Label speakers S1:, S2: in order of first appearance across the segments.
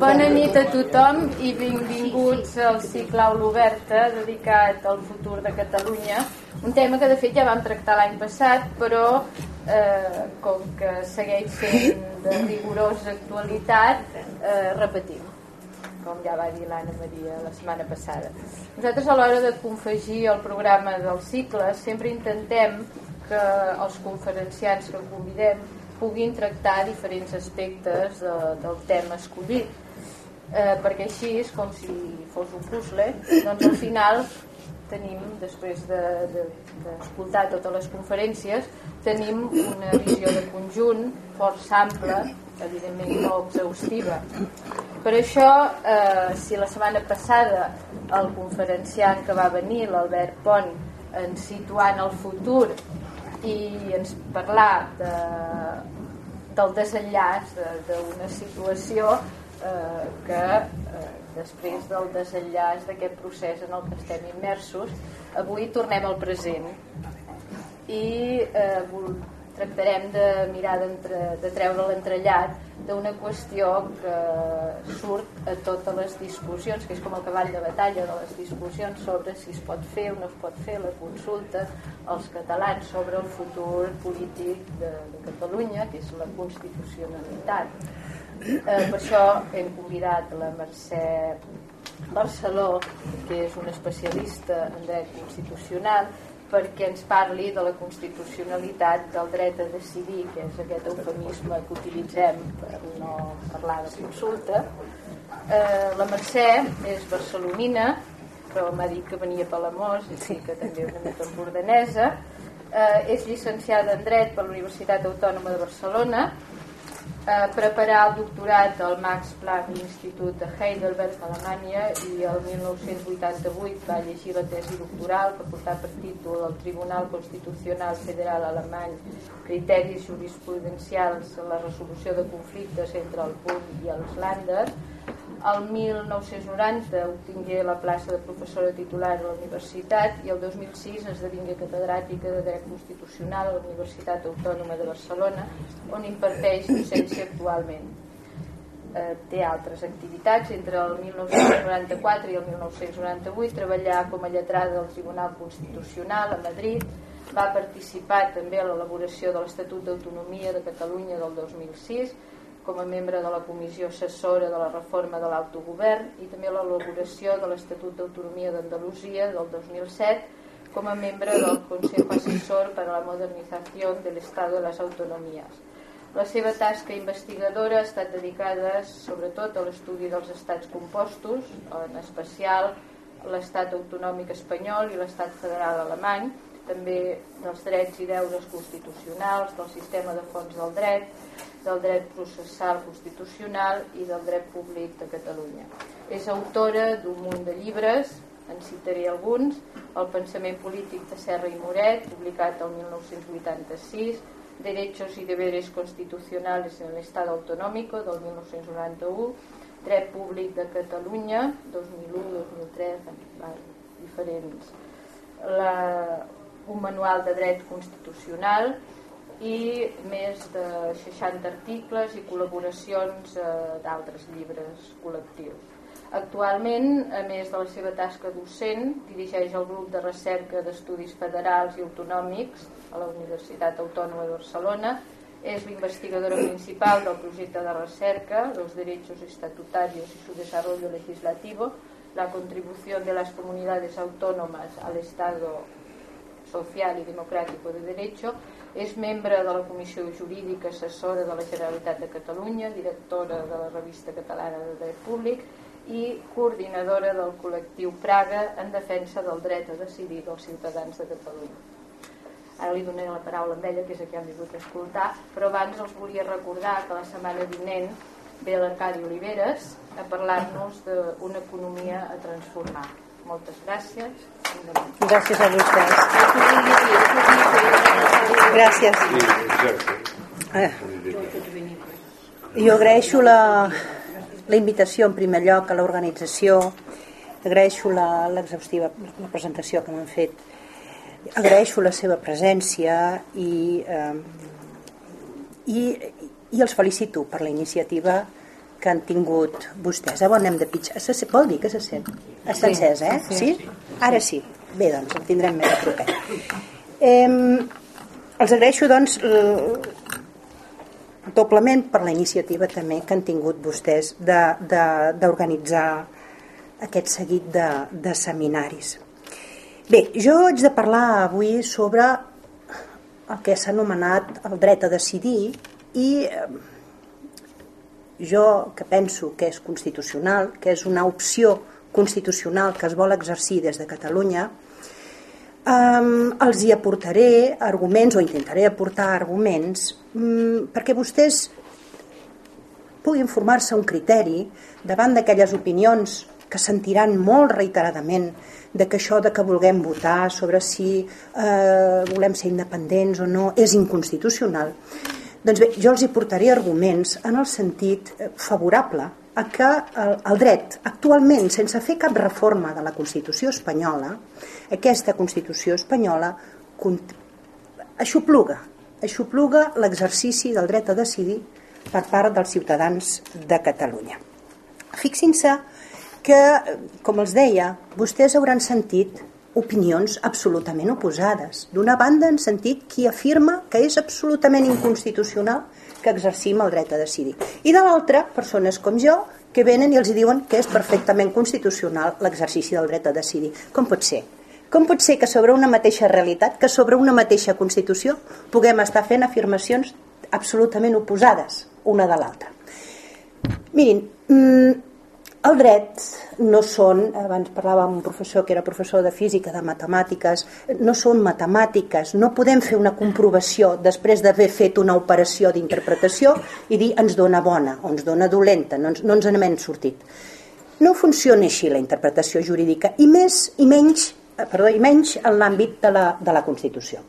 S1: Bona nit a tothom i benvinguts al cicle Aula Oberta dedicat al futur de Catalunya. Un tema que de fet ja vam tractar l'any passat, però eh, com que segueix sent de rigorosa actualitat, eh, repetim com ja va dir l'Anna Maria la setmana passada. Nosaltres a l'hora de confegir el programa del cicle sempre intentem que els conferenciants que convidem puguin tractar diferents aspectes de, del tema escollit eh, perquè així és com si fos un puzzle doncs al final tenim després d'escoltar de, de, totes les conferències tenim una visió de conjunt força ampla evidentment no exhaustiva. Per això eh, si la setmana passada el conferenciant que va venir l'Albert Pont ens situar en el futur i ens parlar de, del desenllaç d'una situació eh, que eh, després del desenllaç d'aquest procés en el que estem immersos avui tornem al present. I eh, tractarem de mirar de treure l'entrellat d'una qüestió que surt a totes les discussions, que és com el cavall de batalla de les discussions sobre si es pot fer o no es pot fer la consulta als catalans sobre el futur polític de, de Catalunya, que és la constitucionalitat Eh, per això hem convidat la Mercè Barceló, que és una especialista en dret constitucional, perquè ens parli de la constitucionalitat del dret a decidir, que és aquest eufemisme que utilitzem per no parlar de consulta. Eh, la Mercè és barcelonina, però m'ha dit que venia a Palamós, sí que també una mica embordanesa. Eh, és llicenciada en dret per la Universitat Autònoma de Barcelona, eh, preparar el doctorat al Max Planck Institut de Heidelberg, Alemanya, i el 1988 va llegir la tesi doctoral que portava per títol el Tribunal Constitucional Federal Alemany criteris jurisprudencials en la resolució de conflictes entre el Bund i els Länder el 1990 obtingué la plaça de professora titular a la universitat i el 2006 esdevingué catedràtica de dret constitucional a la Universitat Autònoma de Barcelona on imparteix docència actualment. Eh, té altres activitats. Entre el 1994 i el 1998 treballà com a lletrada del Tribunal Constitucional a Madrid va participar també a l'elaboració de l'Estatut d'Autonomia de Catalunya del 2006 com a membre de la Comissió Assessora de la Reforma de l'Autogovern i també l'elaboració de l'Estatut d'Autonomia d'Andalusia del 2007 com a membre del Consejo Assessor per a la Modernització de l'Estat de les Autonomies. La seva tasca investigadora ha estat dedicada sobretot a l'estudi dels estats compostos, en especial l'estat autonòmic espanyol i l'estat federal alemany, també dels drets i deures constitucionals, del sistema de fons del dret, del dret processal constitucional i del dret públic de Catalunya. És autora d'un munt de llibres, en citaré alguns, El pensament polític de Serra i Moret, publicat el 1986, Derechos y deberes constitucionales en el Estado Autonómico, del 1991, Dret públic de Catalunya, 2001, 2003, diferents. La, un manual de dret constitucional i més de 60 articles i col·laboracions eh, d'altres llibres col·lectius. Actualment, a més de la seva tasca docent, dirigeix el grup de recerca d'estudis federals i autonòmics a la Universitat Autònoma de Barcelona, és l'investigadora principal del projecte de recerca Los derechos estatutarios y su desarrollo legislativo, la contribución de las comunidades autónomas al Estado Social i Democràtico de Derecho, és membre de la Comissió Jurídica Assessora de la Generalitat de Catalunya, directora de la Revista Catalana de Dret Públic i coordinadora del col·lectiu Praga en defensa del dret a decidir dels ciutadans de Catalunya. Ara li donaré la paraula a ella, que és a qui han vingut a escoltar, però abans els volia recordar que la setmana vinent ve l'Arcadi Oliveres a parlar-nos d'una economia a transformar. Moltes gràcies.
S2: Gràcies a vostès. Gràcies. Eh. Jo agraeixo la, la invitació en primer lloc a l'organització, agraeixo l'exhaustiva la presentació que m'han fet, agraeixo la seva presència i, eh, i, i els felicito per la iniciativa que han tingut vostès. Ara anem de pitjar. Se, vol dir que se sent? Està sí, encès, eh? Sí, sí. sí? Ara sí. Bé, doncs, el tindrem més a proper. Eh, els agraeixo, doncs, doblement per la iniciativa també que han tingut vostès d'organitzar aquest seguit de, de seminaris. Bé, jo haig de parlar avui sobre el que s'ha anomenat el dret a decidir i eh, jo que penso que és constitucional, que és una opció constitucional que es vol exercir des de Catalunya, um, els hi aportaré arguments o intentaré aportar arguments um, perquè vostès puguin formar-se un criteri davant d'aquelles opinions que sentiran molt reiteradament de que això de que vulguem votar sobre si eh, volem ser independents o no és inconstitucional doncs bé, jo els hi portaré arguments en el sentit eh, favorable a que el, el dret, actualment, sense fer cap reforma de la Constitució espanyola, aquesta Constitució espanyola aixopluga, aixopluga l'exercici del dret a decidir per part dels ciutadans de Catalunya. Fixin-se que, com els deia, vostès hauran sentit opinions absolutament oposades. D'una banda, han sentit qui afirma que és absolutament inconstitucional que exercim el dret a decidir. I de l'altra, persones com jo, que venen i els diuen que és perfectament constitucional l'exercici del dret a decidir. Com pot ser? Com pot ser que sobre una mateixa realitat, que sobre una mateixa Constitució, puguem estar fent afirmacions absolutament oposades una de l'altra? Mirin, mmm, el dret no són, abans parlava amb un professor que era professor de física, de matemàtiques, no són matemàtiques, no podem fer una comprovació després d'haver fet una operació d'interpretació i dir ens dona bona o ens dona dolenta, no ens, no ens n'hem sortit. No funciona així la interpretació jurídica i més i menys, eh, perdó, i menys en l'àmbit de, la, de la Constitució.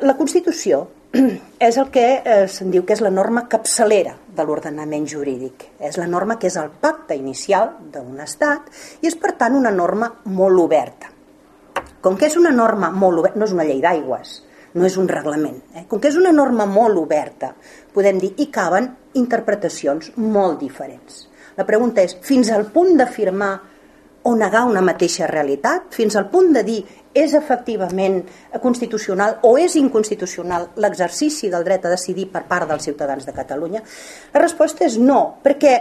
S2: La Constitució és el que eh, se'n diu que és la norma capçalera de l'ordenament jurídic. És la norma que és el pacte inicial d'un estat i és per tant una norma molt oberta. Com que és una norma molt oberta, no és una llei d'aigües, no és un reglament. Eh? Com que és una norma molt oberta, podem dir, hi caben interpretacions molt diferents. La pregunta és, fins al punt d'afirmar o negar una mateixa realitat, fins al punt de dir és efectivament constitucional o és inconstitucional l'exercici del dret a decidir per part dels ciutadans de Catalunya? La resposta és no, perquè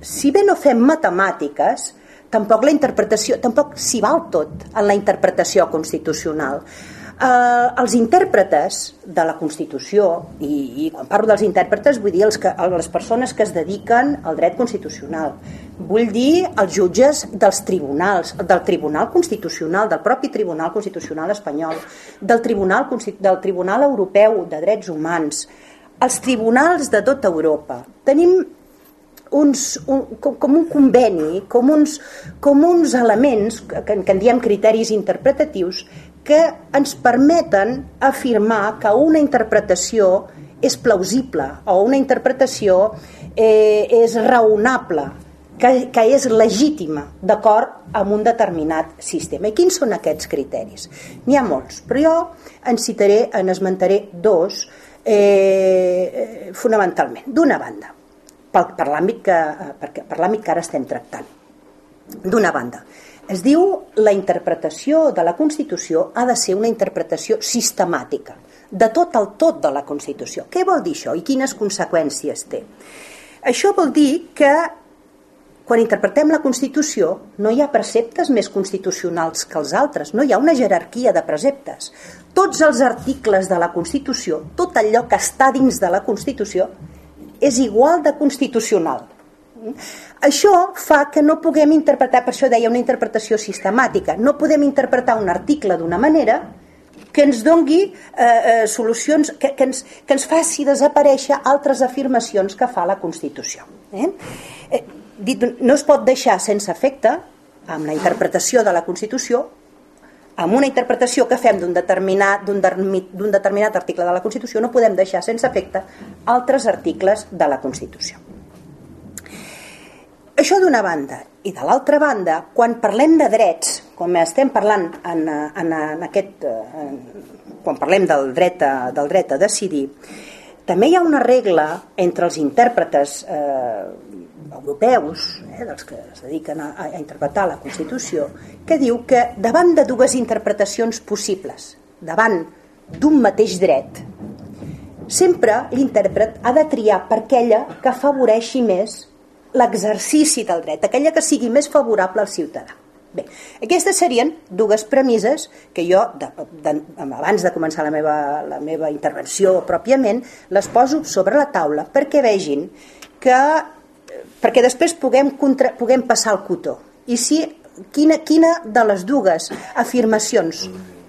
S2: si bé no fem matemàtiques, tampoc la interpretació, tampoc s'hi val tot en la interpretació constitucional. Eh, els intèrpretes de la Constitució, i, i quan parlo dels intèrpretes vull dir els que, les persones que es dediquen al dret constitucional, vull dir els jutges dels tribunals, del Tribunal Constitucional, del propi Tribunal Constitucional espanyol, del Tribunal, del Tribunal Europeu de Drets Humans, els tribunals de tota Europa. Tenim uns, un, com, com un conveni, com uns, com uns elements, que, que en diem criteris interpretatius, que ens permeten afirmar que una interpretació és plausible o una interpretació eh, és raonable, que, que és legítima d'acord amb un determinat sistema. I quins són aquests criteris? N'hi ha molts, però jo en citaré, en esmentaré dos eh, fonamentalment. D'una banda, per, per l'àmbit que, per, per l'àmbit que ara estem tractant. D'una banda, es diu la interpretació de la Constitució ha de ser una interpretació sistemàtica, de tot el tot de la Constitució. Què vol dir això i quines conseqüències té? Això vol dir que quan interpretem la Constitució no hi ha preceptes més constitucionals que els altres, no hi ha una jerarquia de preceptes. Tots els articles de la Constitució, tot allò que està dins de la Constitució, és igual de constitucional. Això fa que no puguem interpretar, per això deia una interpretació sistemàtica, no podem interpretar un article d'una manera que ens dongui eh, eh, solucions, que, que, ens, que ens faci desaparèixer altres afirmacions que fa la Constitució. Eh? Eh, dit, no es pot deixar sense efecte, amb la interpretació de la Constitució, amb una interpretació que fem d'un determinat, determinat article de la Constitució, no podem deixar sense efecte altres articles de la Constitució. Això d'una banda. I de l'altra banda, quan parlem de drets, com estem parlant en, en, en aquest, en, quan parlem del dret, a, del dret a decidir, també hi ha una regla entre els intèrpretes eh, europeus, eh, dels que es dediquen a, a interpretar la Constitució, que diu que davant de dues interpretacions possibles, davant d'un mateix dret, sempre l'intèrpret ha de triar per aquella que afavoreixi més l'exercici del dret, aquella que sigui més favorable al ciutadà. Bé, aquestes serien dues premisses que jo, de, de, abans de començar la meva, la meva intervenció pròpiament, les poso sobre la taula perquè vegin que perquè després puguem, contra, puguem passar el cotó. I si quina, quina de les dues afirmacions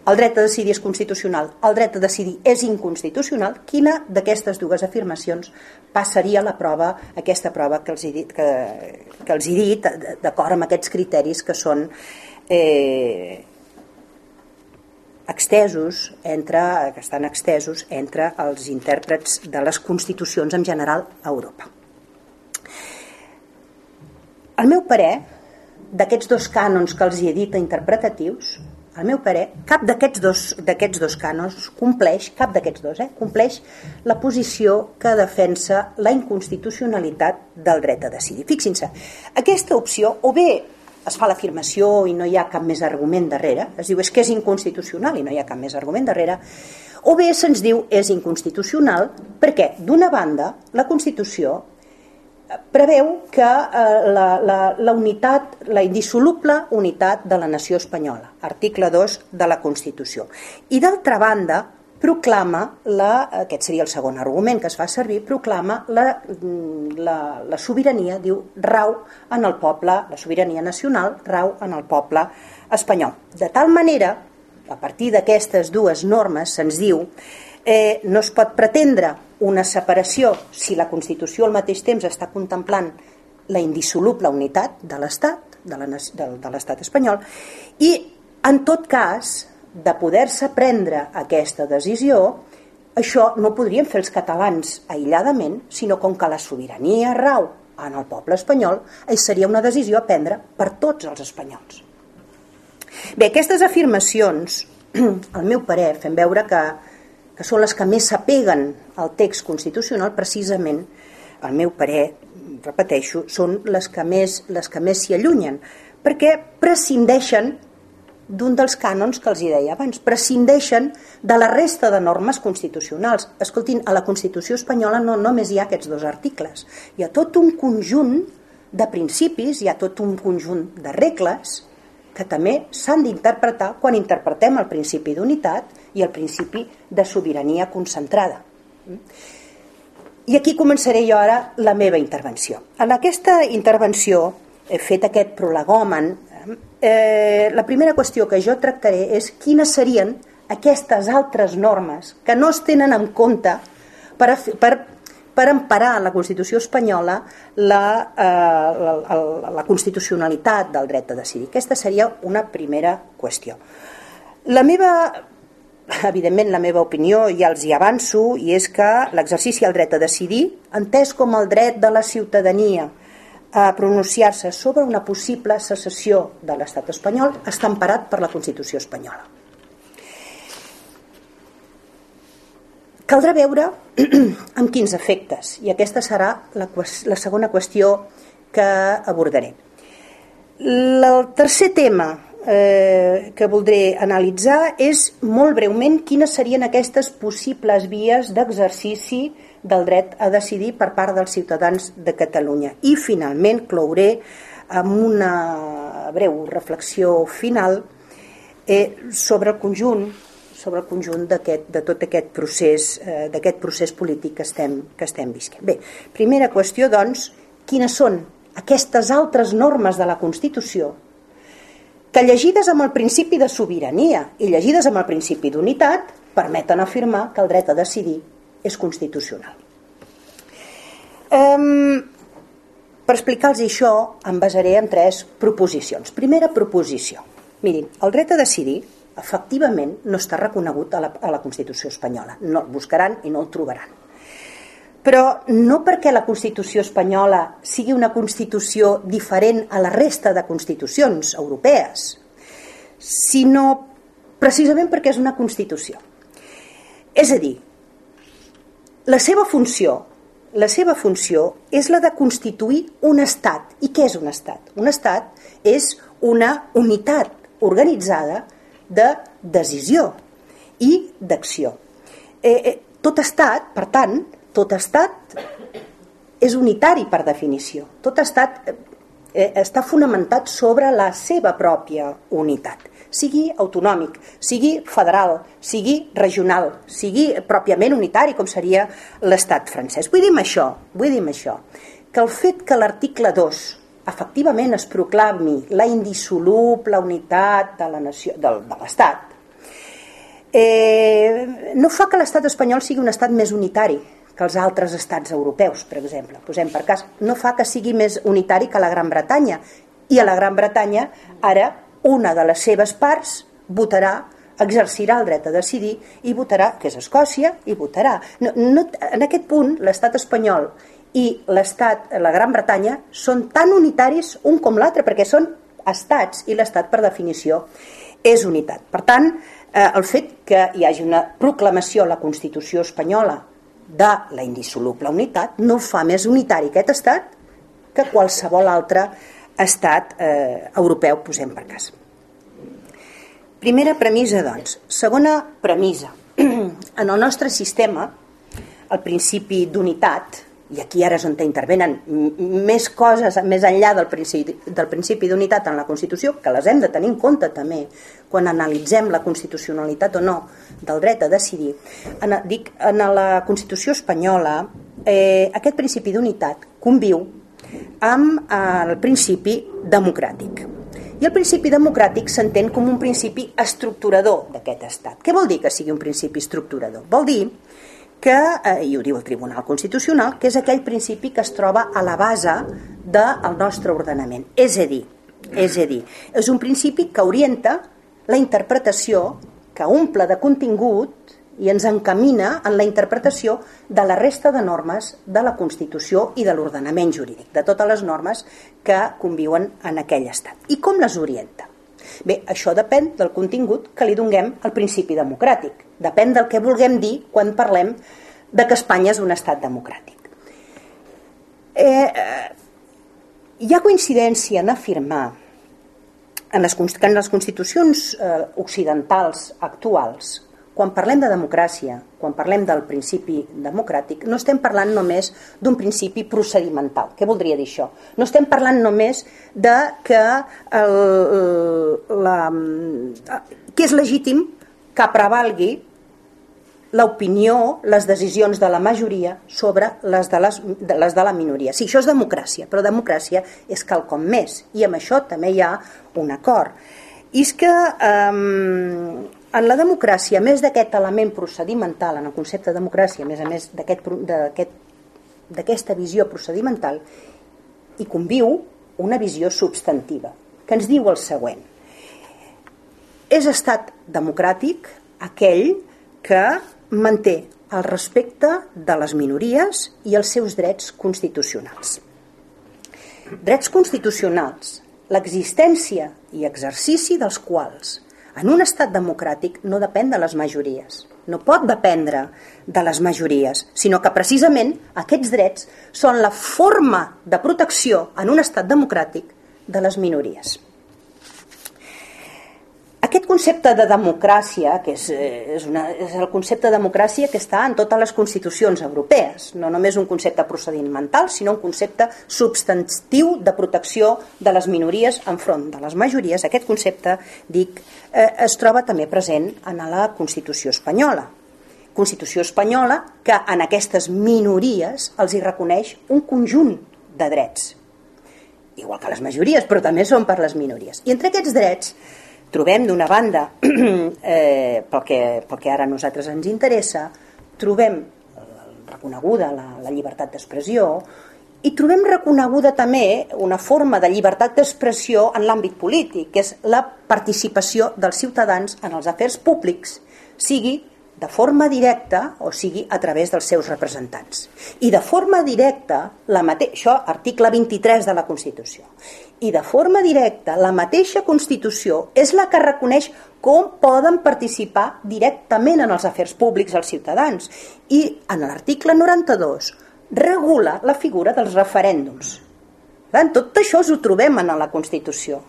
S2: el dret a decidir és constitucional, el dret a decidir és inconstitucional, quina d'aquestes dues afirmacions passaria la prova, aquesta prova que els he dit, que, que els he dit d'acord amb aquests criteris que són eh, extesos entre, que estan extesos entre els intèrprets de les constitucions en general a Europa. El meu parer, d'aquests dos cànons que els he dit interpretatius, al meu parer, cap d'aquests dos, dos cànons compleix, cap d'aquests dos, eh, compleix la posició que defensa la inconstitucionalitat del dret a decidir. Fixin-se, aquesta opció o bé es fa l'afirmació i no hi ha cap més argument darrere, es diu és que és inconstitucional i no hi ha cap més argument darrere, o bé se'ns diu és inconstitucional perquè, d'una banda, la Constitució preveu que eh, la, la, la unitat, la indissoluble unitat de la nació espanyola, article 2 de la Constitució. I d'altra banda, proclama, la, aquest seria el segon argument que es fa servir, proclama la, la, la sobirania, diu, rau en el poble, la sobirania nacional rau en el poble espanyol. De tal manera, a partir d'aquestes dues normes, se'ns diu eh, no es pot pretendre una separació si la Constitució al mateix temps està contemplant la indissoluble unitat de l'Estat, de l'Estat espanyol, i en tot cas, de poder-se prendre aquesta decisió, això no podrien fer els catalans aïlladament, sinó com que la sobirania rau en el poble espanyol, seria una decisió a prendre per tots els espanyols. Bé, aquestes afirmacions, al meu parer, fem veure que que són les que més s'apeguen al text constitucional, precisament, al meu parer, repeteixo, són les que més les que més s'hi allunyen, perquè prescindeixen d'un dels cànons que els hi deia abans, prescindeixen de la resta de normes constitucionals. Escoltin, a la Constitució espanyola no només hi ha aquests dos articles, hi ha tot un conjunt de principis, hi ha tot un conjunt de regles que també s'han d'interpretar quan interpretem el principi d'unitat i el principi de sobirania concentrada. I aquí començaré jo ara la meva intervenció. En aquesta intervenció, he fet aquest prolegòmen, eh, la primera qüestió que jo tractaré és quines serien aquestes altres normes que no es tenen en compte per, per, per emparar en la Constitució espanyola la, eh, la, la, la constitucionalitat del dret a decidir. Aquesta seria una primera qüestió. La meva evidentment la meva opinió ja els hi avanço i és que l'exercici del dret a decidir, entès com el dret de la ciutadania a pronunciar-se sobre una possible secessió de l'estat espanyol, està emparat per la Constitució espanyola. Caldrà veure amb quins efectes, i aquesta serà la, la segona qüestió que abordaré. El tercer tema eh, que voldré analitzar és molt breument quines serien aquestes possibles vies d'exercici del dret a decidir per part dels ciutadans de Catalunya. I finalment clouré amb una breu reflexió final eh, sobre el conjunt sobre el conjunt de tot aquest procés, eh, d'aquest procés polític que estem, que estem visquent. Bé, primera qüestió, doncs, quines són aquestes altres normes de la Constitució que llegides amb el principi de sobirania i llegides amb el principi d'unitat permeten afirmar que el dret a decidir és constitucional. Um, per explicar-los això em basaré en tres proposicions. Primera proposició. Mirin, el dret a decidir efectivament no està reconegut a la, a la Constitució espanyola. No el buscaran i no el trobaran. Però no perquè la Constitució espanyola sigui una Constitució diferent a la resta de constitucions europees, sinó precisament perquè és una Constitució. És a dir, la seva funció la seva funció és la de constituir un estat. I què és un estat? Un estat és una unitat organitzada de decisió i d'acció. Eh, eh, tot estat, per tant, tot estat és unitari per definició. Tot estat eh, està fonamentat sobre la seva pròpia unitat sigui autonòmic, sigui federal, sigui regional, sigui pròpiament unitari, com seria l'estat francès. Vull dir això, vull dir això, que el fet que l'article 2 efectivament es proclami la indissoluble unitat de la nació, de, de l'Estat, eh, no fa que l'estat espanyol sigui un estat més unitari, que els altres estats europeus, per exemple. Posem per cas, no fa que sigui més unitari que la Gran Bretanya. I a la Gran Bretanya ara una de les seves parts votarà exercirà el dret a decidir i votarà, que és Escòcia, i votarà. No, no, en aquest punt, l'estat espanyol i l'estat, la Gran Bretanya, són tan unitaris un com l'altre, perquè són estats i l'estat, per definició, és unitat. Per tant, eh, el fet que hi hagi una proclamació a la Constitució espanyola de la indissoluble unitat no fa més unitari aquest estat que qualsevol altre estat eh, europeu, posem per cas. Primera premissa, doncs. Segona premissa. En el nostre sistema, el principi d'unitat, i aquí ara és on intervenen més coses més enllà del principi, del principi d'unitat en la Constitució, que les hem de tenir en compte també quan analitzem la constitucionalitat o no del dret a decidir. En, dic, en la Constitució espanyola eh, aquest principi d'unitat conviu amb eh, el principi democràtic. I el principi democràtic s'entén com un principi estructurador d'aquest estat. Què vol dir que sigui un principi estructurador? Vol dir que, eh, i ho diu el Tribunal Constitucional, que és aquell principi que es troba a la base del nostre ordenament. És a dir, és a dir, és un principi que orienta la interpretació, que omple de contingut i ens encamina en la interpretació de la resta de normes de la Constitució i de l'ordenament jurídic, de totes les normes que conviuen en aquell estat. I com les orienta? Bé, això depèn del contingut que li donguem al principi democràtic. Depèn del que vulguem dir quan parlem de que Espanya és un estat democràtic. Eh, eh, hi ha coincidència en afirmar en les, que en les constitucions eh, occidentals actuals quan parlem de democràcia, quan parlem del principi democràtic, no estem parlant només d'un principi procedimental. Què voldria dir això? No estem parlant només de que, el, la, que és legítim que prevalgui l'opinió, les decisions de la majoria sobre les de, les, de les de la minoria. Sí, això és democràcia, però democràcia és quelcom més, i amb això també hi ha un acord. I és que eh, en la democràcia, més d'aquest element procedimental, en el concepte de democràcia, a més a més d'aquesta aquest, visió procedimental, hi conviu una visió substantiva, que ens diu el següent. És estat democràtic aquell que manté el respecte de les minories i els seus drets constitucionals. Drets constitucionals, l'existència i exercici dels quals en un estat democràtic no depèn de les majories, no pot dependre de les majories, sinó que precisament aquests drets són la forma de protecció en un estat democràtic de les minories. Aquest concepte de democràcia, que és, eh, és, una, és el concepte de democràcia que està en totes les constitucions europees, no només un concepte procedimental, sinó un concepte substantiu de protecció de les minories enfront de les majories, aquest concepte, dic, eh, es troba també present en la Constitució espanyola. Constitució espanyola que en aquestes minories els hi reconeix un conjunt de drets, igual que les majories, però també són per les minories. I entre aquests drets trobem d'una banda, eh, pel, que, pel que ara a nosaltres ens interessa, trobem reconeguda la, la llibertat d'expressió i trobem reconeguda també una forma de llibertat d'expressió en l'àmbit polític, que és la participació dels ciutadans en els afers públics, sigui de forma directa, o sigui, a través dels seus representants. I de forma directa, la mate... això, article 23 de la Constitució, i de forma directa, la mateixa Constitució és la que reconeix com poden participar directament en els afers públics els ciutadans. I en l'article 92 regula la figura dels referèndums. Tot això us ho trobem en la Constitució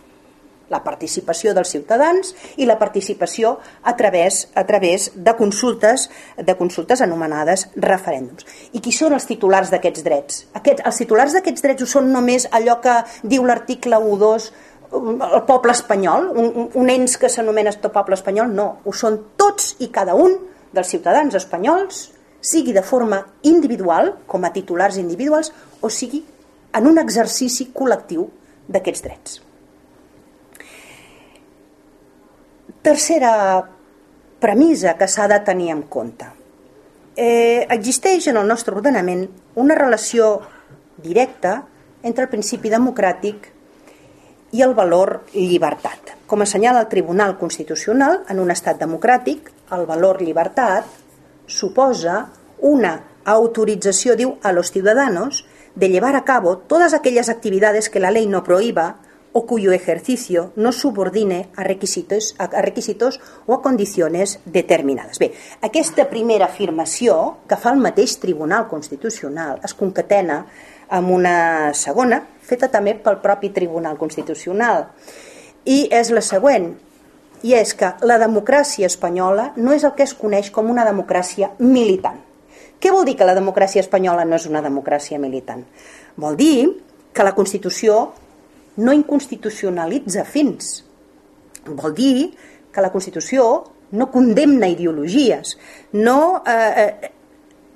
S2: la participació dels ciutadans i la participació a través, a través de consultes de consultes anomenades referèndums. I qui són els titulars d'aquests drets? Aquests, els titulars d'aquests drets ho són només allò que diu l'article 1.2 el poble espanyol, un, un ens que s'anomena poble espanyol, no, ho són tots i cada un dels ciutadans espanyols, sigui de forma individual, com a titulars individuals, o sigui en un exercici col·lectiu d'aquests drets. Tercera premissa que s'ha de tenir en compte. Eh, existeix en el nostre ordenament una relació directa entre el principi democràtic i el valor llibertat. Com assenyala el Tribunal Constitucional, en un estat democràtic, el valor llibertat suposa una autorizació, diu, a los ciudadanos de llevar a cabo todas aquellas actividades que la ley no prohíba o cuyo ejercicio no subordine a requisitos, a requisitos o a condiciones determinades. Bé, aquesta primera afirmació que fa el mateix Tribunal Constitucional es concatena amb una segona, feta també pel propi Tribunal Constitucional, i és la següent, i és que la democràcia espanyola no és el que es coneix com una democràcia militant. Què vol dir que la democràcia espanyola no és una democràcia militant? Vol dir que la Constitució no inconstitucionalitza fins. Vol dir que la Constitució no condemna ideologies, no, eh, eh,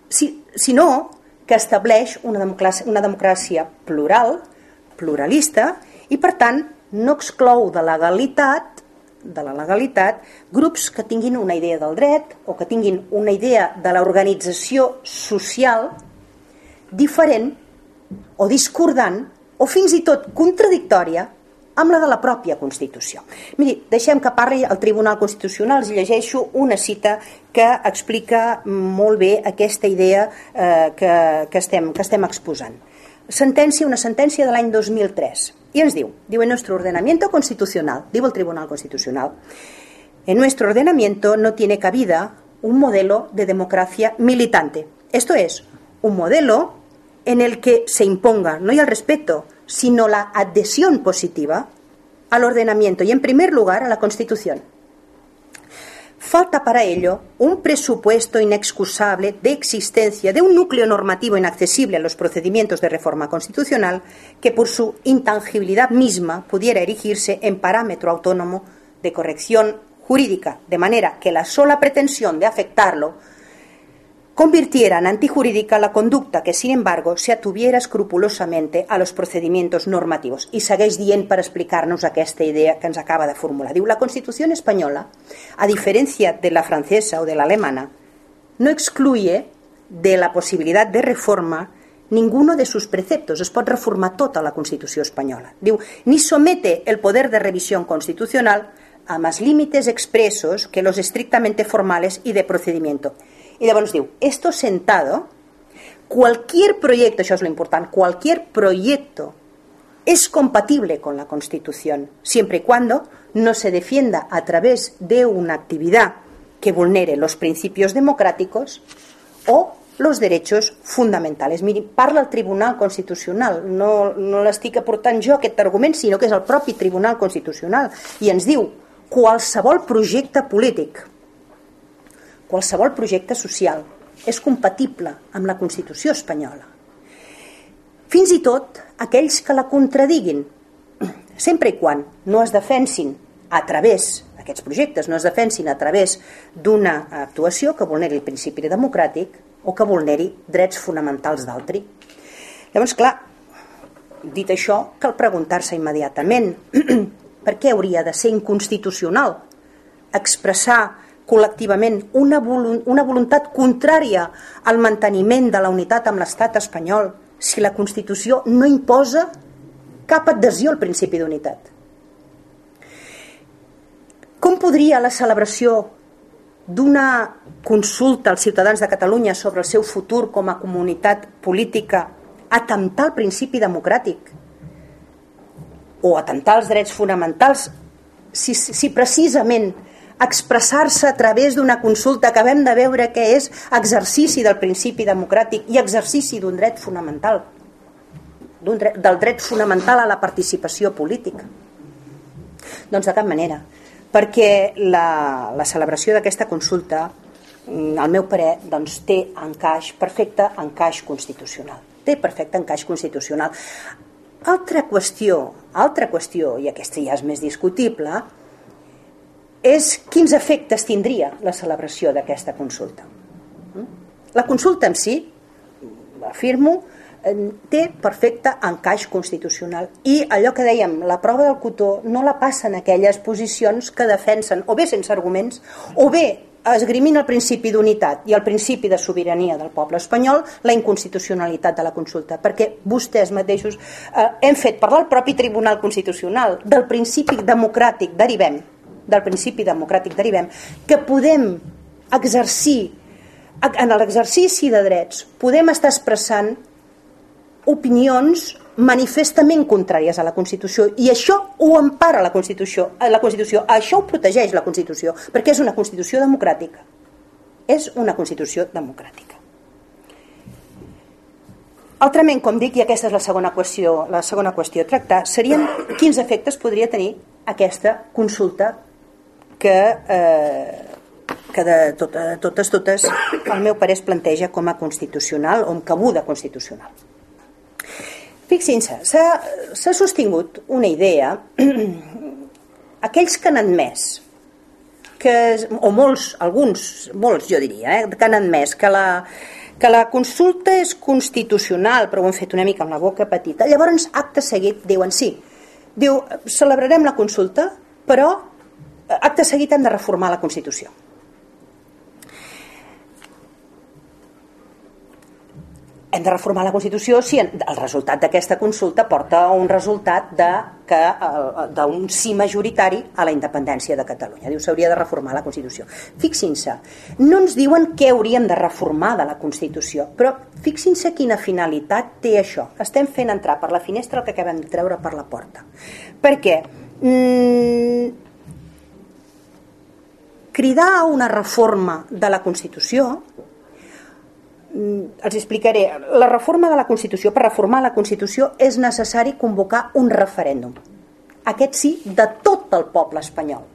S2: si, sinó que estableix una democràcia, una democràcia plural, pluralista, i per tant no exclou de legalitat de la legalitat grups que tinguin una idea del dret o que tinguin una idea de l'organització social diferent o discordant o fins i tot contradictòria amb la de la pròpia Constitució. Miri, deixem que parli el Tribunal Constitucional, els llegeixo una cita que explica molt bé aquesta idea eh, que, que, estem, que estem exposant. Sentència, una sentència de l'any 2003, i ens diu, diu, en nuestro ordenamiento constitucional, diu el Tribunal Constitucional, en nuestro ordenamiento no tiene cabida un modelo de democracia militante. Esto es, un modelo en el que se imponga no el respeto, sino la adhesión positiva al ordenamiento y, en primer lugar, a la Constitución. Falta para ello un presupuesto inexcusable de existencia de un núcleo normativo inaccesible a los procedimientos de reforma constitucional que por su intangibilidad misma pudiera erigirse en parámetro autónomo de corrección jurídica, de manera que la sola pretensión de afectarlo convirtiera en antijurídica la conducta que, sin embargo, se atuviera escrupulosamente a los procedimientos normativos. I segueix dient per explicar-nos aquesta idea que ens acaba de formular. La Constitució espanyola, a diferència de la francesa o de la alemana, no excluye de la possibilitat de reforma ninguno de sus preceptos. Es pot reformar tota la Constitució espanyola. Diu, ni somete el poder de revisión constitucional a más límites expresos que los estrictamente formales y de procedimiento y llavors diu, esto sentado, cualquier proyecto, això és lo important, cualquier proyecto es compatible con la Constitución, siempre y cuando no se defienda a través de una actividad que vulnere los principios democráticos o los derechos fundamentals. Miri, parla el Tribunal Constitucional, no, no l'estic aportant jo aquest argument, sinó que és el propi Tribunal Constitucional, i ens diu qualsevol projecte polític qualsevol projecte social és compatible amb la Constitució espanyola. Fins i tot aquells que la contradiguin, sempre i quan no es defensin a través, aquests projectes no es defensin a través d'una actuació que vulneri el principi democràtic o que vulneri drets fonamentals d'altri. Llavors, clar, dit això, cal preguntar-se immediatament per què hauria de ser inconstitucional expressar col·lectivament una, una voluntat contrària al manteniment de la unitat amb l'estat espanyol si la Constitució no imposa cap adhesió al principi d'unitat. Com podria la celebració d'una consulta als ciutadans de Catalunya sobre el seu futur com a comunitat política atemptar el principi democràtic o atemptar els drets fonamentals si, si precisament expressar-se a través d'una consulta que acabem de veure que és exercici del principi democràtic i exercici d'un dret fonamental dret, del dret fonamental a la participació política. Doncs de cap manera perquè la, la celebració d'aquesta consulta mm, al meu parer doncs, té encaix, perfecte encaix constitucional. Té perfecte encaix constitucional. Altra qüestió altra qüestió, i aquesta ja és més discutible és quins efectes tindria la celebració d'aquesta consulta. La consulta en si, afirmo, té perfecte encaix constitucional. I allò que dèiem, la prova del cotó no la passen aquelles posicions que defensen o bé sense arguments o bé esgrimint el principi d'unitat i el principi de sobirania del poble espanyol la inconstitucionalitat de la consulta. Perquè vostès mateixos eh, hem fet parlar el propi Tribunal Constitucional del principi democràtic derivem del principi democràtic derivem que podem exercir en l'exercici de drets podem estar expressant opinions manifestament contràries a la Constitució i això ho empara la Constitució, la Constitució això ho protegeix la Constitució perquè és una Constitució democràtica. És una Constitució democràtica. Altrament, com dic, i aquesta és la segona qüestió, la segona qüestió a tractar, serien quins efectes podria tenir aquesta consulta que, eh, que de tota, totes, totes, al meu parer es planteja com a constitucional o amb cabuda constitucional. Fixin-se, s'ha sostingut una idea, aquells que han admès, que, o molts, alguns, molts jo diria, eh, que han admès que la, que la consulta és constitucional, però ho hem fet una mica amb la boca petita, llavors acte seguit diuen sí, diu, celebrarem la consulta, però acte seguit hem de reformar la Constitució. hem de reformar la Constitució si el resultat d'aquesta consulta porta a un resultat d'un sí majoritari a la independència de Catalunya. Diu s'hauria de reformar la Constitució. Fixin-se, no ens diuen què hauríem de reformar de la Constitució, però fixin-se quina finalitat té això. Estem fent entrar per la finestra el que acabem de treure per la porta. Perquè mmm, cridar a una reforma de la Constitució mm, els explicaré. La reforma de la Constitució per reformar la Constitució és necessari convocar un referèndum. Aquest sí de tot el poble espanyol.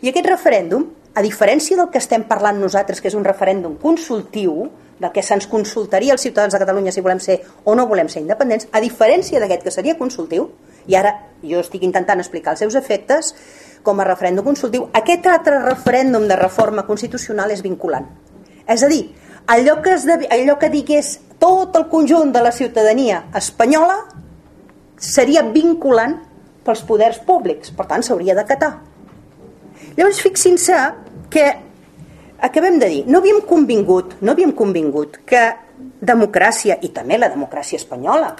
S2: I aquest referèndum a diferència del que estem parlant nosaltres que és un referèndum consultiu del que se'ns consultaria als ciutadans de Catalunya si volem ser o no volem ser independents a diferència d'aquest que seria consultiu i ara jo estic intentant explicar els seus efectes com a referèndum consultiu, aquest altre referèndum de reforma constitucional és vinculant. És a dir, allò que, es de, allò que digués tot el conjunt de la ciutadania espanyola seria vinculant pels poders públics, per tant s'hauria d'acatar. Llavors fixin-se que acabem de dir, no havíem convingut, no havíem convingut que democràcia, i també la democràcia espanyola,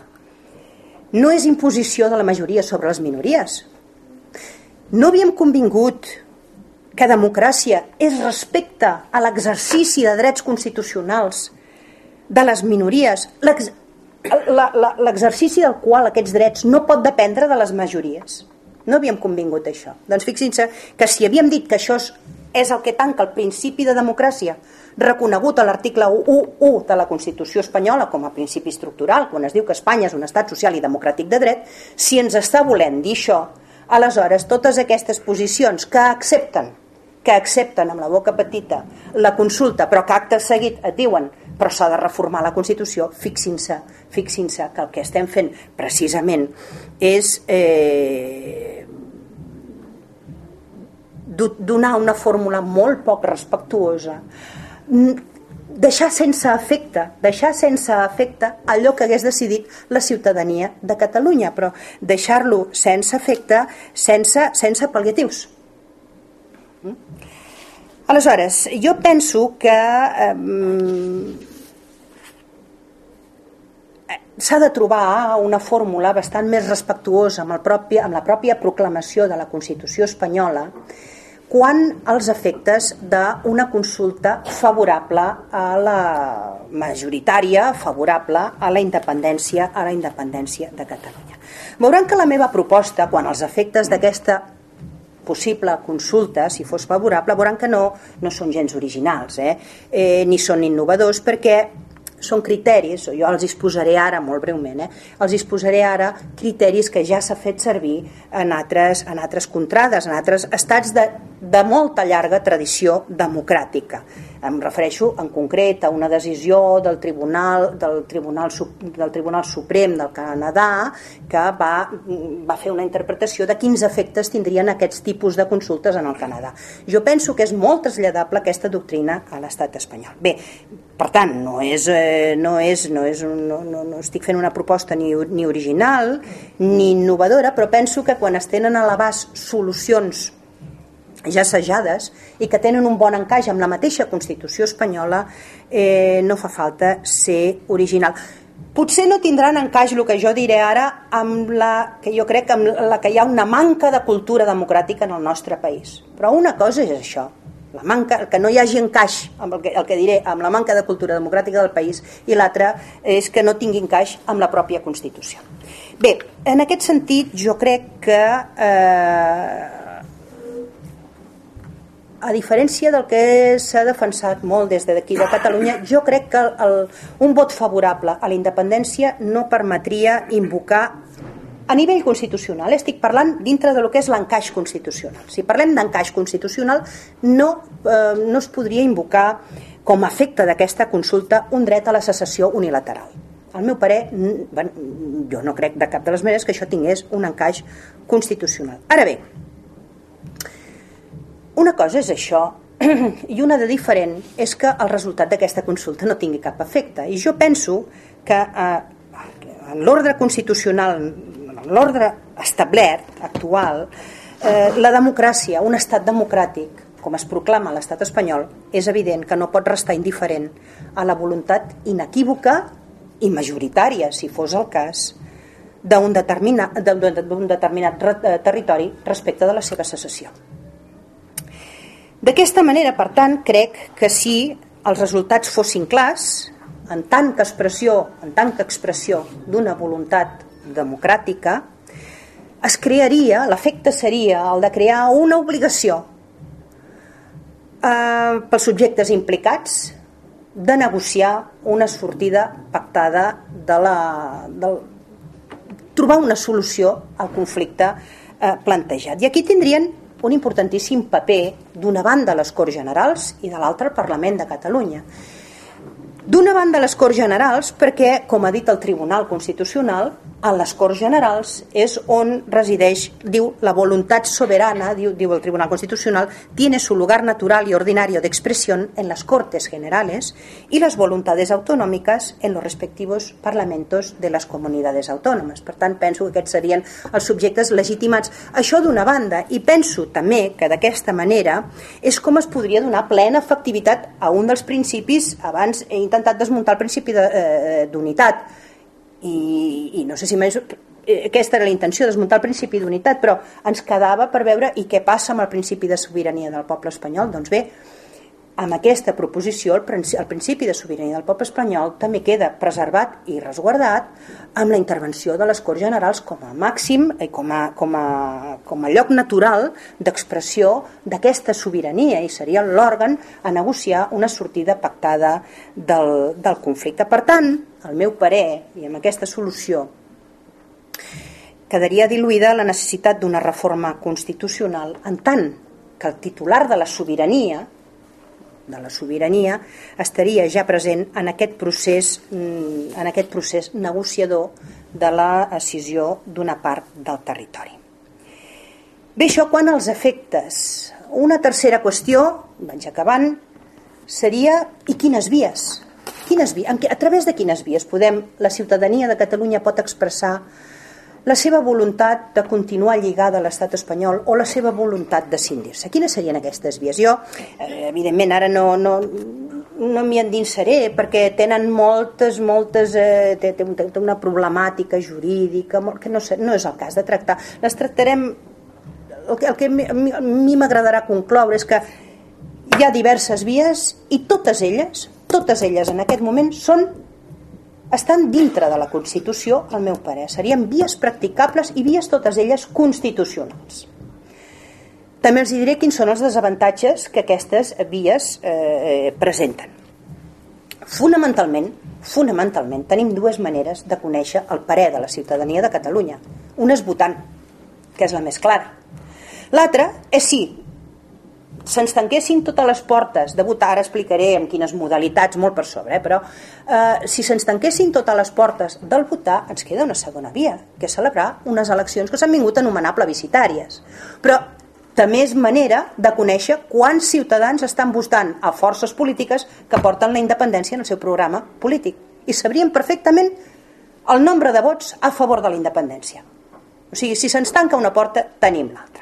S2: no és imposició de la majoria sobre les minories, no havíem convingut que democràcia és respecte a l'exercici de drets constitucionals de les minories, l'exercici del qual aquests drets no pot dependre de les majories. No havíem convingut això. Doncs fixin-se que si havíem dit que això és el que tanca el principi de democràcia reconegut a l'article 1.1 de la Constitució espanyola com a principi estructural, quan es diu que Espanya és un estat social i democràtic de dret, si ens està volent dir això, Aleshores, totes aquestes posicions que accepten que accepten amb la boca petita la consulta, però que acte seguit et diuen però s'ha de reformar la Constitució, fixin-se fixin que el que estem fent precisament és eh, donar una fórmula molt poc respectuosa deixar sense efecte, deixar sense efecte allò que hagués decidit la ciutadania de Catalunya, però deixar-lo sense efecte, sense, sense pal·liatius. Mm? Aleshores, jo penso que eh, s'ha de trobar una fórmula bastant més respectuosa amb, el propi, amb la pròpia proclamació de la Constitució espanyola quan els efectes d'una consulta favorable a la majoritària, favorable a la independència a la independència de Catalunya. Veuran que la meva proposta, quan els efectes d'aquesta possible consulta, si fos favorable, veuran que no, no són gens originals, eh? Eh, ni són innovadors, perquè són criteris, jo els exposaré ara molt breument, eh? els exposaré ara criteris que ja s'ha fet servir en altres, en altres contrades, en altres estats de, de molta llarga tradició democràtica. Em refereixo en concret a una decisió del Tribunal, del Tribunal, del Tribunal Suprem del Canadà que va, va fer una interpretació de quins efectes tindrien aquests tipus de consultes en el Canadà. Jo penso que és molt traslladable aquesta doctrina a l'estat espanyol. Bé, per tant, no és, eh, no és, no és no, no, no estic fent una proposta ni, ni original ni innovadora, però penso que quan es tenen a l'abast solucions ja assajades i que tenen un bon encaix amb la mateixa Constitució espanyola, eh, no fa falta ser original. Potser no tindran encaix el que jo diré ara amb la que jo crec amb la que hi ha una manca de cultura democràtica en el nostre país. Però una cosa és això, la manca, que no hi hagi encaix amb el que, el que diré amb la manca de cultura democràtica del país i l'altra és que no tingui encaix amb la pròpia Constitució. Bé, en aquest sentit jo crec que eh, a diferència del que s'ha defensat molt des d'aquí de Catalunya, jo crec que el, un vot favorable a la independència no permetria invocar a nivell constitucional, estic parlant dintre de lo que és l'encaix constitucional. Si parlem d'encaix constitucional, no, eh, no es podria invocar com a efecte d'aquesta consulta un dret a la secessió unilateral. Al meu parer, bueno, jo no crec de cap de les maneres que això tingués un encaix constitucional. Ara bé, una cosa és això i una de diferent és que el resultat d'aquesta consulta no tingui cap efecte. I jo penso que eh, en l'ordre constitucional, en l'ordre establert, actual, eh, la democràcia, un estat democràtic, com es proclama l'estat espanyol, és evident que no pot restar indiferent a la voluntat inequívoca i majoritària, si fos el cas, d'un determinat, determinat eh, territori respecte de la seva secessió. D'aquesta manera, per tant, crec que si els resultats fossin clars, en tant que expressió, en tant que expressió d'una voluntat democràtica, es crearia, l'efecte seria el de crear una obligació eh, pels subjectes implicats de negociar una sortida pactada de la, de trobar una solució al conflicte eh, plantejat. I aquí tindrien un importantíssim paper d'una banda a les Corts Generals i de l'altra al Parlament de Catalunya. D'una banda a les Corts Generals perquè, com ha dit el Tribunal Constitucional, a les Corts Generals és on resideix, diu, la voluntat soberana, diu, diu el Tribunal Constitucional, tiene su lugar natural y ordinario de expresión en las Cortes Generales y las voluntades autonómicas en los respectivos parlamentos de les comunitats autònomes. Per tant, penso que aquests serien els subjectes legitimats. Això d'una banda, i penso també que d'aquesta manera és com es podria donar plena efectivitat a un dels principis, abans he intentat desmuntar el principi eh, d'unitat, eh, i, i no sé si més eh, aquesta era la intenció, desmuntar el principi d'unitat, però ens quedava per veure i què passa amb el principi de sobirania del poble espanyol. Doncs bé, amb aquesta proposició el, el principi de sobirania del poble espanyol també queda preservat i resguardat amb la intervenció de les Corts Generals com a màxim i com a, com a, com a lloc natural d'expressió d'aquesta sobirania i seria l'òrgan a negociar una sortida pactada del, del conflicte. Per tant, al meu parer, i amb aquesta solució, quedaria diluïda la necessitat d'una reforma constitucional en tant que el titular de la sobirania de la sobirania estaria ja present en aquest procés mm, en aquest procés negociador de la decisió d'una part del territori. Bé, això quan als efectes. Una tercera qüestió, vaig acabant, seria i quines vies? Quines vies? A través de quines vies podem, la ciutadania de Catalunya pot expressar la seva voluntat de continuar lligada a l'estat espanyol o la seva voluntat de cindir-se. Quines serien aquestes vies? Jo, eh, evidentment, ara no, no, no m'hi endinsaré perquè tenen moltes, moltes... Eh, té, té una problemàtica jurídica molt, que no, no és el cas de tractar. Les tractarem el que, el que a mi m'agradarà concloure és que hi ha diverses vies i totes elles, totes elles en aquest moment són estan dintre de la Constitució, al meu parer. Serien vies practicables i vies totes elles constitucionals. També els diré quins són els desavantatges que aquestes vies eh, presenten. Fonamentalment, fonamentalment, tenim dues maneres de conèixer el parer de la ciutadania de Catalunya. Una és votant, que és la més clara. L'altra és si se'ns tanquessin totes les portes de votar, ara explicaré en quines modalitats, molt per sobre, eh, però eh, si se'ns tanquessin totes les portes del votar, ens queda una segona via, que és celebrar unes eleccions que s'han vingut a anomenar plebiscitàries. Però també és manera de conèixer quants ciutadans estan votant a forces polítiques que porten la independència en el seu programa polític. I sabríem perfectament el nombre de vots a favor de la independència. O sigui, si se'ns tanca una porta, tenim l'altra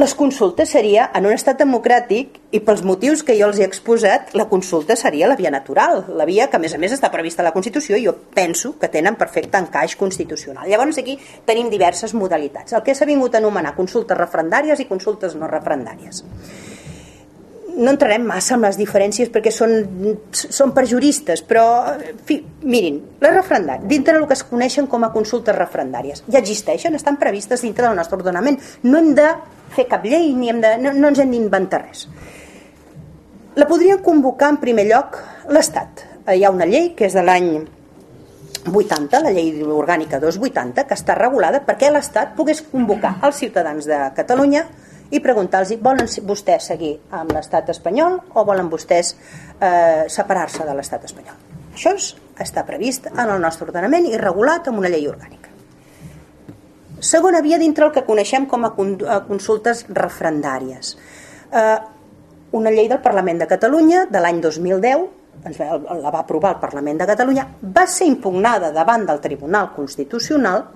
S2: les consultes seria, en un estat democràtic, i pels motius que jo els he exposat, la consulta seria la via natural, la via que a més a més està prevista a la Constitució i jo penso que tenen perfecte encaix constitucional. Llavors aquí tenim diverses modalitats. El que s'ha vingut a anomenar consultes referendàries i consultes no referendàries. No entrarem massa en les diferències perquè són, són per juristes, però fi, mirin, les referendàries, dintre del que es coneixen com a consultes referendàries, ja existeixen, estan previstes dintre del nostre ordenament. No hem de fer cap llei, ni hem de, no, no ens hem d'inventar res. La podrien convocar en primer lloc l'Estat. Eh, hi ha una llei que és de l'any 80, la llei orgànica 280, que està regulada perquè l'Estat pogués convocar els ciutadans de Catalunya i preguntar-los volen vostès seguir amb l'estat espanyol o volen vostès eh, separar-se de l'estat espanyol. Això està previst en el nostre ordenament i regulat amb una llei orgànica. Segona via dintre el que coneixem com a consultes referendàries. Eh, una llei del Parlament de Catalunya de l'any 2010 la va aprovar el Parlament de Catalunya, va ser impugnada davant del Tribunal Constitucional,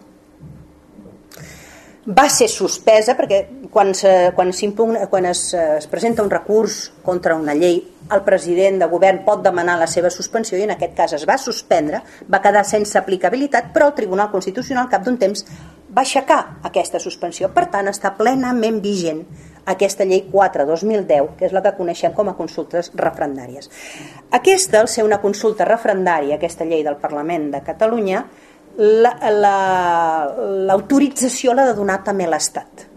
S2: va ser suspesa perquè quan, se, quan, quan es, es presenta un recurs contra una llei el president de govern pot demanar la seva suspensió i en aquest cas es va suspendre, va quedar sense aplicabilitat, però el Tribunal Constitucional cap d'un temps va aixecar aquesta suspensió. Per tant, està plenament vigent aquesta llei 4-2010, que és la que coneixem com a consultes referendàries. Aquesta, al ser una consulta referendària, aquesta llei del Parlament de Catalunya, l'autorització la, la, l'ha de donar també l'Estat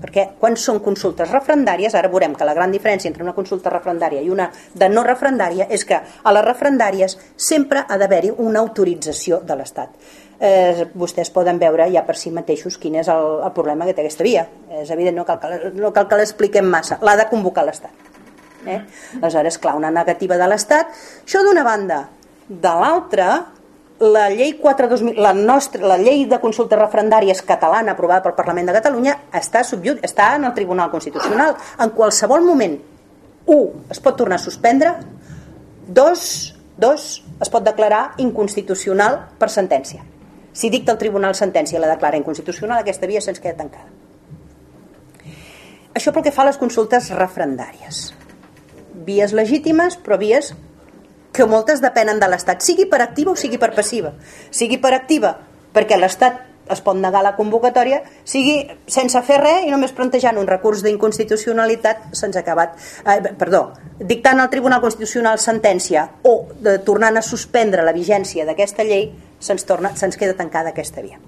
S2: perquè quan són consultes referendàries, ara veurem que la gran diferència entre una consulta referendària i una de no referendària és que a les referendàries sempre ha d'haver-hi una autorització de l'Estat. Eh, vostès poden veure ja per si mateixos quin és el, el problema que té aquesta via. És evident, no cal que, no cal que l'expliquem massa. L'ha de convocar l'Estat. Eh? Aleshores, clar, una negativa de l'Estat. Això d'una banda. De l'altra, la llei 4 2000, la, nostra, la llei de consultes referendàries catalana aprovada pel Parlament de Catalunya està, subjut, està en el Tribunal Constitucional. En qualsevol moment, un, es pot tornar a suspendre, dos, dos es pot declarar inconstitucional per sentència. Si dicta el Tribunal sentència i la declara inconstitucional, aquesta via se'ns queda tancada. Això pel que fa a les consultes referendàries. Vies legítimes, però vies que moltes depenen de l'Estat, sigui per activa o sigui per passiva. Sigui per activa perquè l'Estat es pot negar la convocatòria, sigui sense fer res i només plantejant un recurs d'inconstitucionalitat se'ns ha acabat, eh, perdó, dictant al Tribunal Constitucional sentència o de, tornant a suspendre la vigència d'aquesta llei, se'ns se'ns queda tancada aquesta via.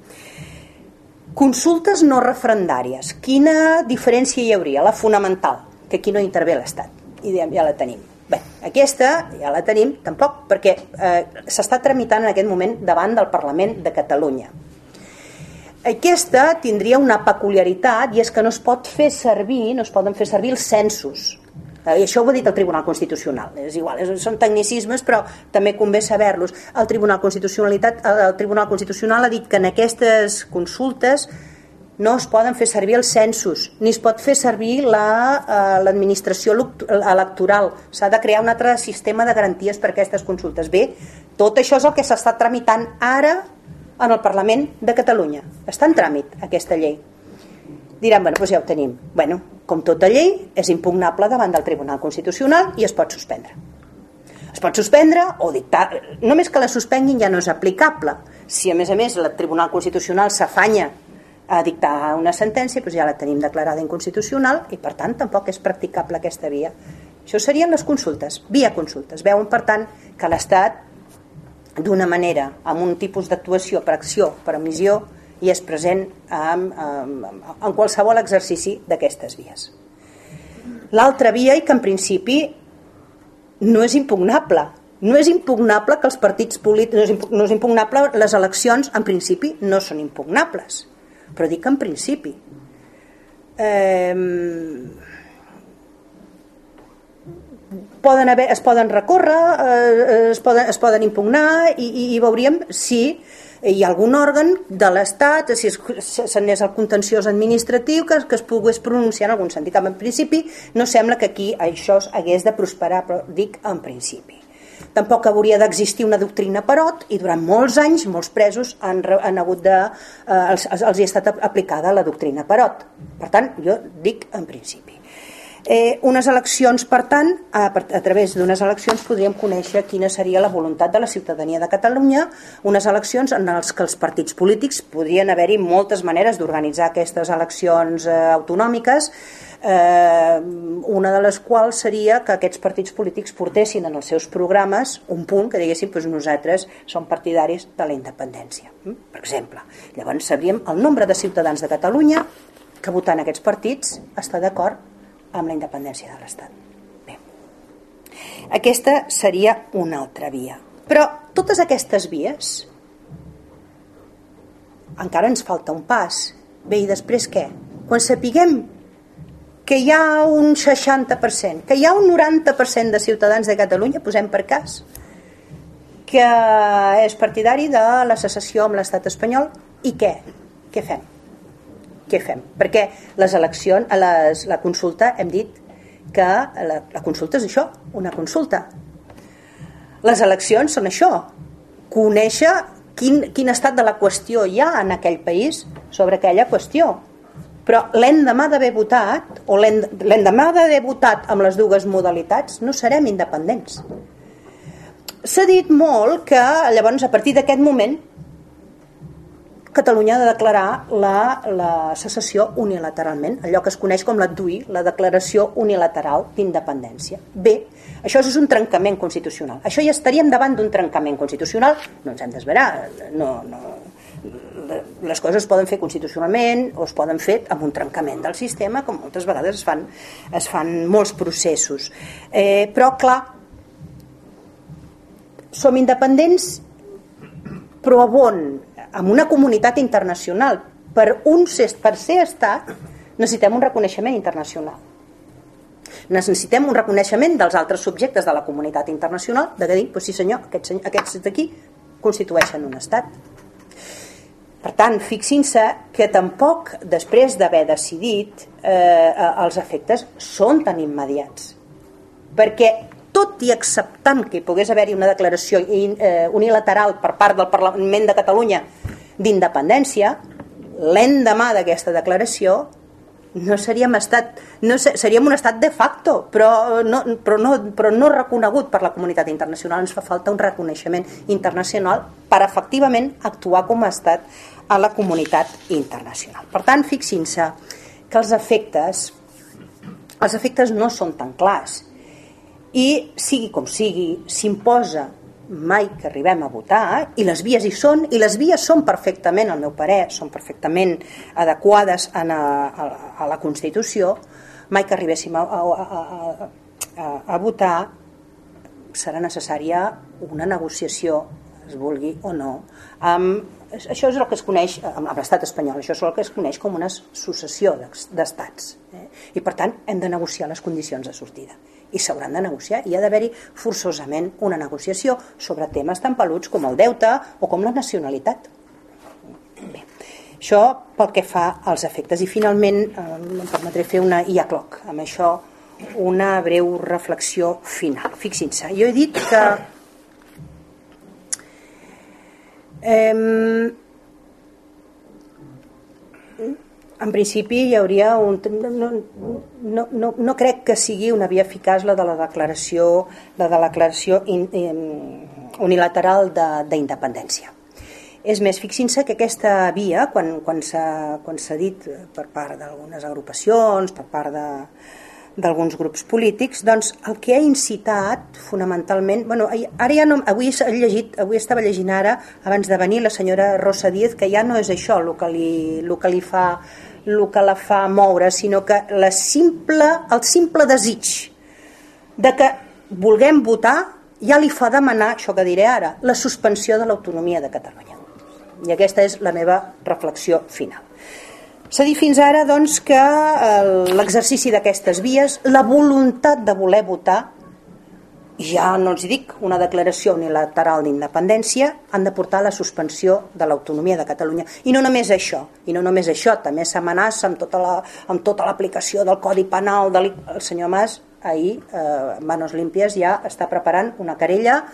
S2: Consultes no referendàries. Quina diferència hi hauria? La fonamental, que aquí no intervé l'Estat. I ja la tenim aquesta ja la tenim, tampoc, perquè eh, s'està tramitant en aquest moment davant del Parlament de Catalunya. Aquesta tindria una peculiaritat i és que no es pot fer servir, no es poden fer servir els censos. Eh, I això ho ha dit el Tribunal Constitucional. És igual, són tecnicismes, però també convé saber-los. El Tribunal Constitucionalitat, el Tribunal Constitucional ha dit que en aquestes consultes no es poden fer servir els censos, ni es pot fer servir eh, l'administració la, electoral. S'ha de crear un altre sistema de garanties per aquestes consultes. Bé, tot això és el que s'està tramitant ara en el Parlament de Catalunya. Està en tràmit aquesta llei. Diran, bueno, doncs ja ho tenim. Bueno, com tota llei, és impugnable davant del Tribunal Constitucional i es pot suspendre. Es pot suspendre o dictar... Només que la suspenguin ja no és aplicable. Si a més a més el Tribunal Constitucional s'afanya a dictar una sentència, doncs ja la tenim declarada inconstitucional i per tant tampoc és practicable aquesta via. Això serien les consultes, via consultes. Veuen per tant que l'Estat d'una manera, amb un tipus d'actuació per acció, per emissió, i és present en, en, en qualsevol exercici d'aquestes vies. L'altra via, i que en principi no és impugnable, no és impugnable que els partits polítics, no és impugnable les eleccions, en principi no són impugnables però dic en principi. Poden haver, es poden recórrer, eh, es, poden, es poden impugnar i, i, i veuríem si hi ha algun òrgan de l'Estat, si s'anés al contenciós administratiu, que, que es pogués pronunciar en algun sentit. En principi no sembla que aquí això hagués de prosperar, però dic en principi. Tampoc hauria d'existir una doctrina Perot i durant molts anys molts presos han, han hagut de, eh, els, els hi ha estat aplicada la doctrina Perot. Per tant, jo dic en principi. Eh, unes eleccions, per tant, a, a través d'unes eleccions podríem conèixer quina seria la voluntat de la ciutadania de Catalunya, unes eleccions en les que els partits polítics podrien haver-hi moltes maneres d'organitzar aquestes eleccions eh, autonòmiques, eh, una de les quals seria que aquests partits polítics portessin en els seus programes un punt que diguéssim doncs nosaltres som partidaris de la independència, mm? per exemple. Llavors sabríem el nombre de ciutadans de Catalunya que votant aquests partits està d'acord amb la independència de l'Estat. Bé, aquesta seria una altra via. Però totes aquestes vies encara ens falta un pas. Bé, i després què? Quan sapiguem que hi ha un 60%, que hi ha un 90% de ciutadans de Catalunya, posem per cas, que és partidari de la secessió amb l'estat espanyol, i què? Què fem? Què fem? Perquè les eleccions, les, la consulta, hem dit que la, la consulta és això, una consulta. Les eleccions són això, conèixer quin, quin estat de la qüestió hi ha en aquell país sobre aquella qüestió però l'endemà d'haver votat o l'endemà d'haver votat amb les dues modalitats no serem independents s'ha dit molt que llavors a partir d'aquest moment Catalunya ha de declarar la, la secessió unilateralment, allò que es coneix com la DUI, la Declaració Unilateral d'Independència. Bé, això és un trencament constitucional. Això ja estaríem davant d'un trencament constitucional, no ens hem d'esverar, no, no, les coses es poden fer constitucionalment o es poden fer amb un trencament del sistema, com moltes vegades es fan, es fan molts processos. Eh, però, clar, som independents però on? Amb una comunitat internacional. Per, un, per ser estat necessitem un reconeixement internacional. Necessitem un reconeixement dels altres subjectes de la comunitat internacional de dir, pues sí senyor, aquests, aquests d'aquí constitueixen un estat. Per tant, fixin-se que tampoc, després d'haver decidit, eh, els efectes són tan immediats. Perquè tot i acceptant que hi pogués haver-hi una declaració eh, unilateral per part del Parlament de Catalunya d'independència, l'endemà d'aquesta declaració no seríem estat no seríem un estat de facto però no, però, no, però no reconegut per la comunitat internacional ens fa falta un reconeixement internacional per efectivament actuar com a estat a la comunitat internacional. Per tant, fixin-se que els efectes els efectes no són tan clars i sigui com sigui, s'imposa mai que arribem a votar i les vies hi són i les vies són perfectament, al meu parer, són perfectament adequades a, a, a la Constitució mai que arribéssim a, a, a, a, a votar serà necessària una negociació es vulgui o no amb això és el que es coneix amb l'estat espanyol, això és el que es coneix com una successió d'estats. Eh? I per tant hem de negociar les condicions de sortida. I s'hauran de negociar i ha d'haver-hi forçosament una negociació sobre temes tan peluts com el deute o com la nacionalitat. Bé, això pel que fa als efectes. I finalment eh, em permetré fer una cloc, amb això una breu reflexió final. Fixin-se, jo he dit que Eh, en principi hi hauria un... No, no, no, no crec que sigui una via eficaç la de la declaració, la de la declaració in, in, unilateral d'independència. És més, fixin-se que aquesta via, quan, quan s'ha dit per part d'algunes agrupacions, per part de, d'alguns grups polítics, doncs el que ha incitat fonamentalment, bueno, ara ja no, avui he llegit, avui estava llegint ara, abans de venir, la senyora Rosa Díez, que ja no és això el que li, el que li fa el que la fa moure, sinó que la simple, el simple desig de que vulguem votar ja li fa demanar, això que diré ara, la suspensió de l'autonomia de Catalunya. I aquesta és la meva reflexió final. S'ha dit fins ara doncs, que l'exercici d'aquestes vies, la voluntat de voler votar, ja no els dic una declaració unilateral d'independència, han de portar la suspensió de l'autonomia de Catalunya. I no només això, i no només això, també s'amenaça amb tota l'aplicació la, tota del Codi Penal. Del, el senyor Mas, ahir, eh, Manos Límpies, ja està preparant una querella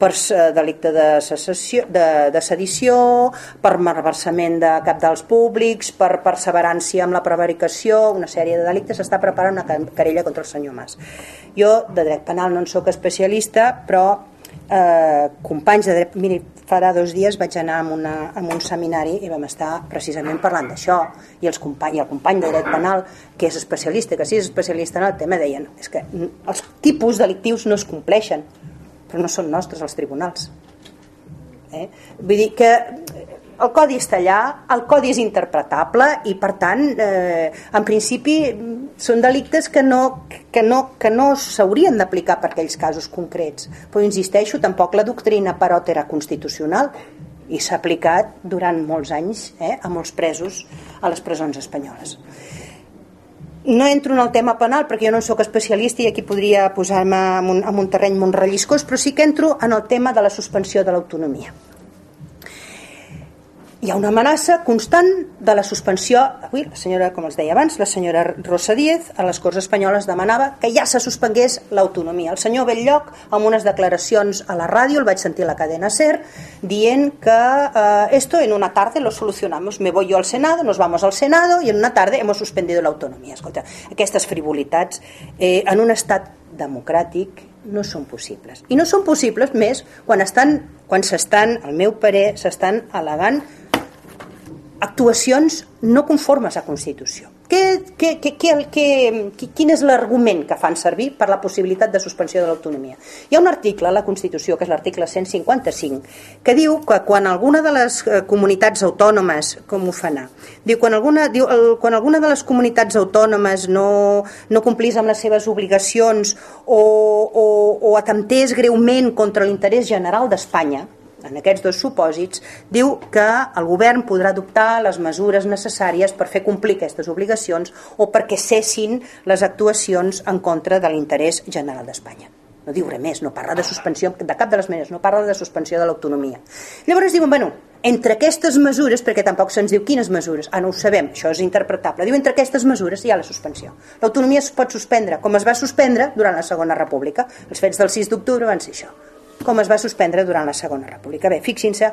S2: per eh, delicte de, secessió, de, de sedició, per malversament de cap dels públics, per perseverància amb la prevaricació, una sèrie de delictes, s'està preparant una querella contra el senyor Mas. Jo de dret penal no en sóc especialista, però eh, companys de dret... Miri, farà dos dies vaig anar a, una, a un seminari i vam estar precisament parlant d'això. I, els company, i el company de dret penal que és especialista, que sí és especialista en el tema deien és que els tipus delictius no es compleixen però no són nostres els tribunals. Eh? Vull dir que el codi està allà, el codi és interpretable i per tant, eh, en principi són delictes que no, que no, que no s'haurien d'aplicar per aquells casos concrets. Però insisteixo, tampoc la doctrina paròtera constitucional i s'ha aplicat durant molts anys eh, a molts presos a les presons espanyoles no entro en el tema penal perquè jo no sóc especialista i aquí podria posar-me en, un, en un terreny molt relliscós, però sí que entro en el tema de la suspensió de l'autonomia hi ha una amenaça constant de la suspensió avui la senyora, com els deia abans, la senyora Rosa Díez a les Corts Espanyoles demanava que ja se suspengués l'autonomia. El senyor Belllloc amb unes declaracions a la ràdio, el vaig sentir a la cadena SER dient que eh, esto en una tarde lo solucionamos, me voy yo al Senado nos vamos al Senado y en una tarde hemos suspendido l'autonomia. Escolta, aquestes frivolitats eh, en un estat democràtic no són possibles. I no són possibles més quan estan quan s'estan, al meu parer, s'estan al·legant actuacions no conformes a Constitució. Què, què, què, què, què, quin és l'argument que fan servir per la possibilitat de suspensió de l'autonomia? Hi ha un article a la Constitució, que és l'article 155, que diu que quan alguna de les eh, comunitats autònomes, com ho fa anar, diu quan alguna, diu, el, quan alguna de les comunitats autònomes no, no complís amb les seves obligacions o, o, o atentés greument contra l'interès general d'Espanya, en aquests dos supòsits, diu que el govern podrà adoptar les mesures necessàries per fer complir aquestes obligacions o perquè cessin les actuacions en contra de l'interès general d'Espanya. No diu res més, no parla de suspensió de cap de les maneres, no parla de suspensió de l'autonomia. Llavors diuen, bueno, entre aquestes mesures, perquè tampoc se'ns diu quines mesures, ah, no ho sabem, això és interpretable, diu entre aquestes mesures hi ha la suspensió. L'autonomia es pot suspendre, com es va suspendre durant la Segona República. Els fets del 6 d'octubre van ser això com es va suspendre durant la Segona República. Bé, fixin-se,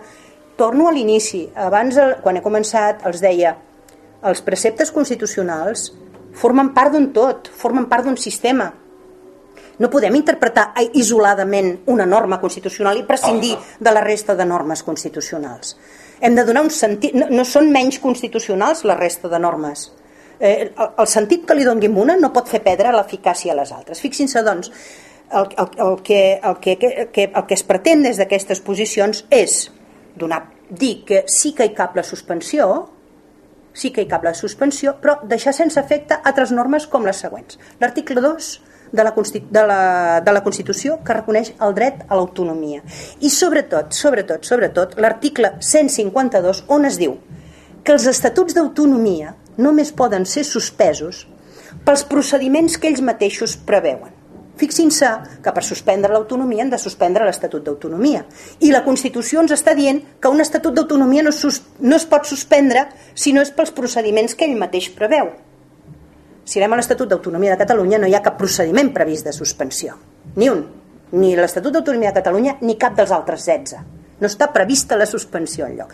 S2: torno a l'inici. Abans, quan he començat, els deia els preceptes constitucionals formen part d'un tot, formen part d'un sistema. No podem interpretar isoladament una norma constitucional i prescindir de la resta de normes constitucionals. Hem de donar un sentit... No, no són menys constitucionals la resta de normes. Eh, el, el sentit que li donguin una no pot fer perdre l'eficàcia a les altres. Fixin-se, doncs, el, el, el, que, el, que, que, el que es pretén des d'aquestes posicions és donar, dir que sí que hi cap la suspensió, sí que hi cap la suspensió, però deixar sense efecte altres normes com les següents. L'article 2 de la, de, la, de la Constitució que reconeix el dret a l'autonomia. I sobretot, sobretot, sobretot, l'article 152 on es diu que els estatuts d'autonomia només poden ser suspesos pels procediments que ells mateixos preveuen. Fixin-se que per suspendre l'autonomia han de suspendre l'Estatut d'Autonomia. I la Constitució ens està dient que un Estatut d'Autonomia no, no es pot suspendre si no és pels procediments que ell mateix preveu. Si anem a l'Estatut d'Autonomia de Catalunya no hi ha cap procediment previst de suspensió. Ni un. Ni l'Estatut d'Autonomia de Catalunya ni cap dels altres 16. No està prevista la suspensió en lloc.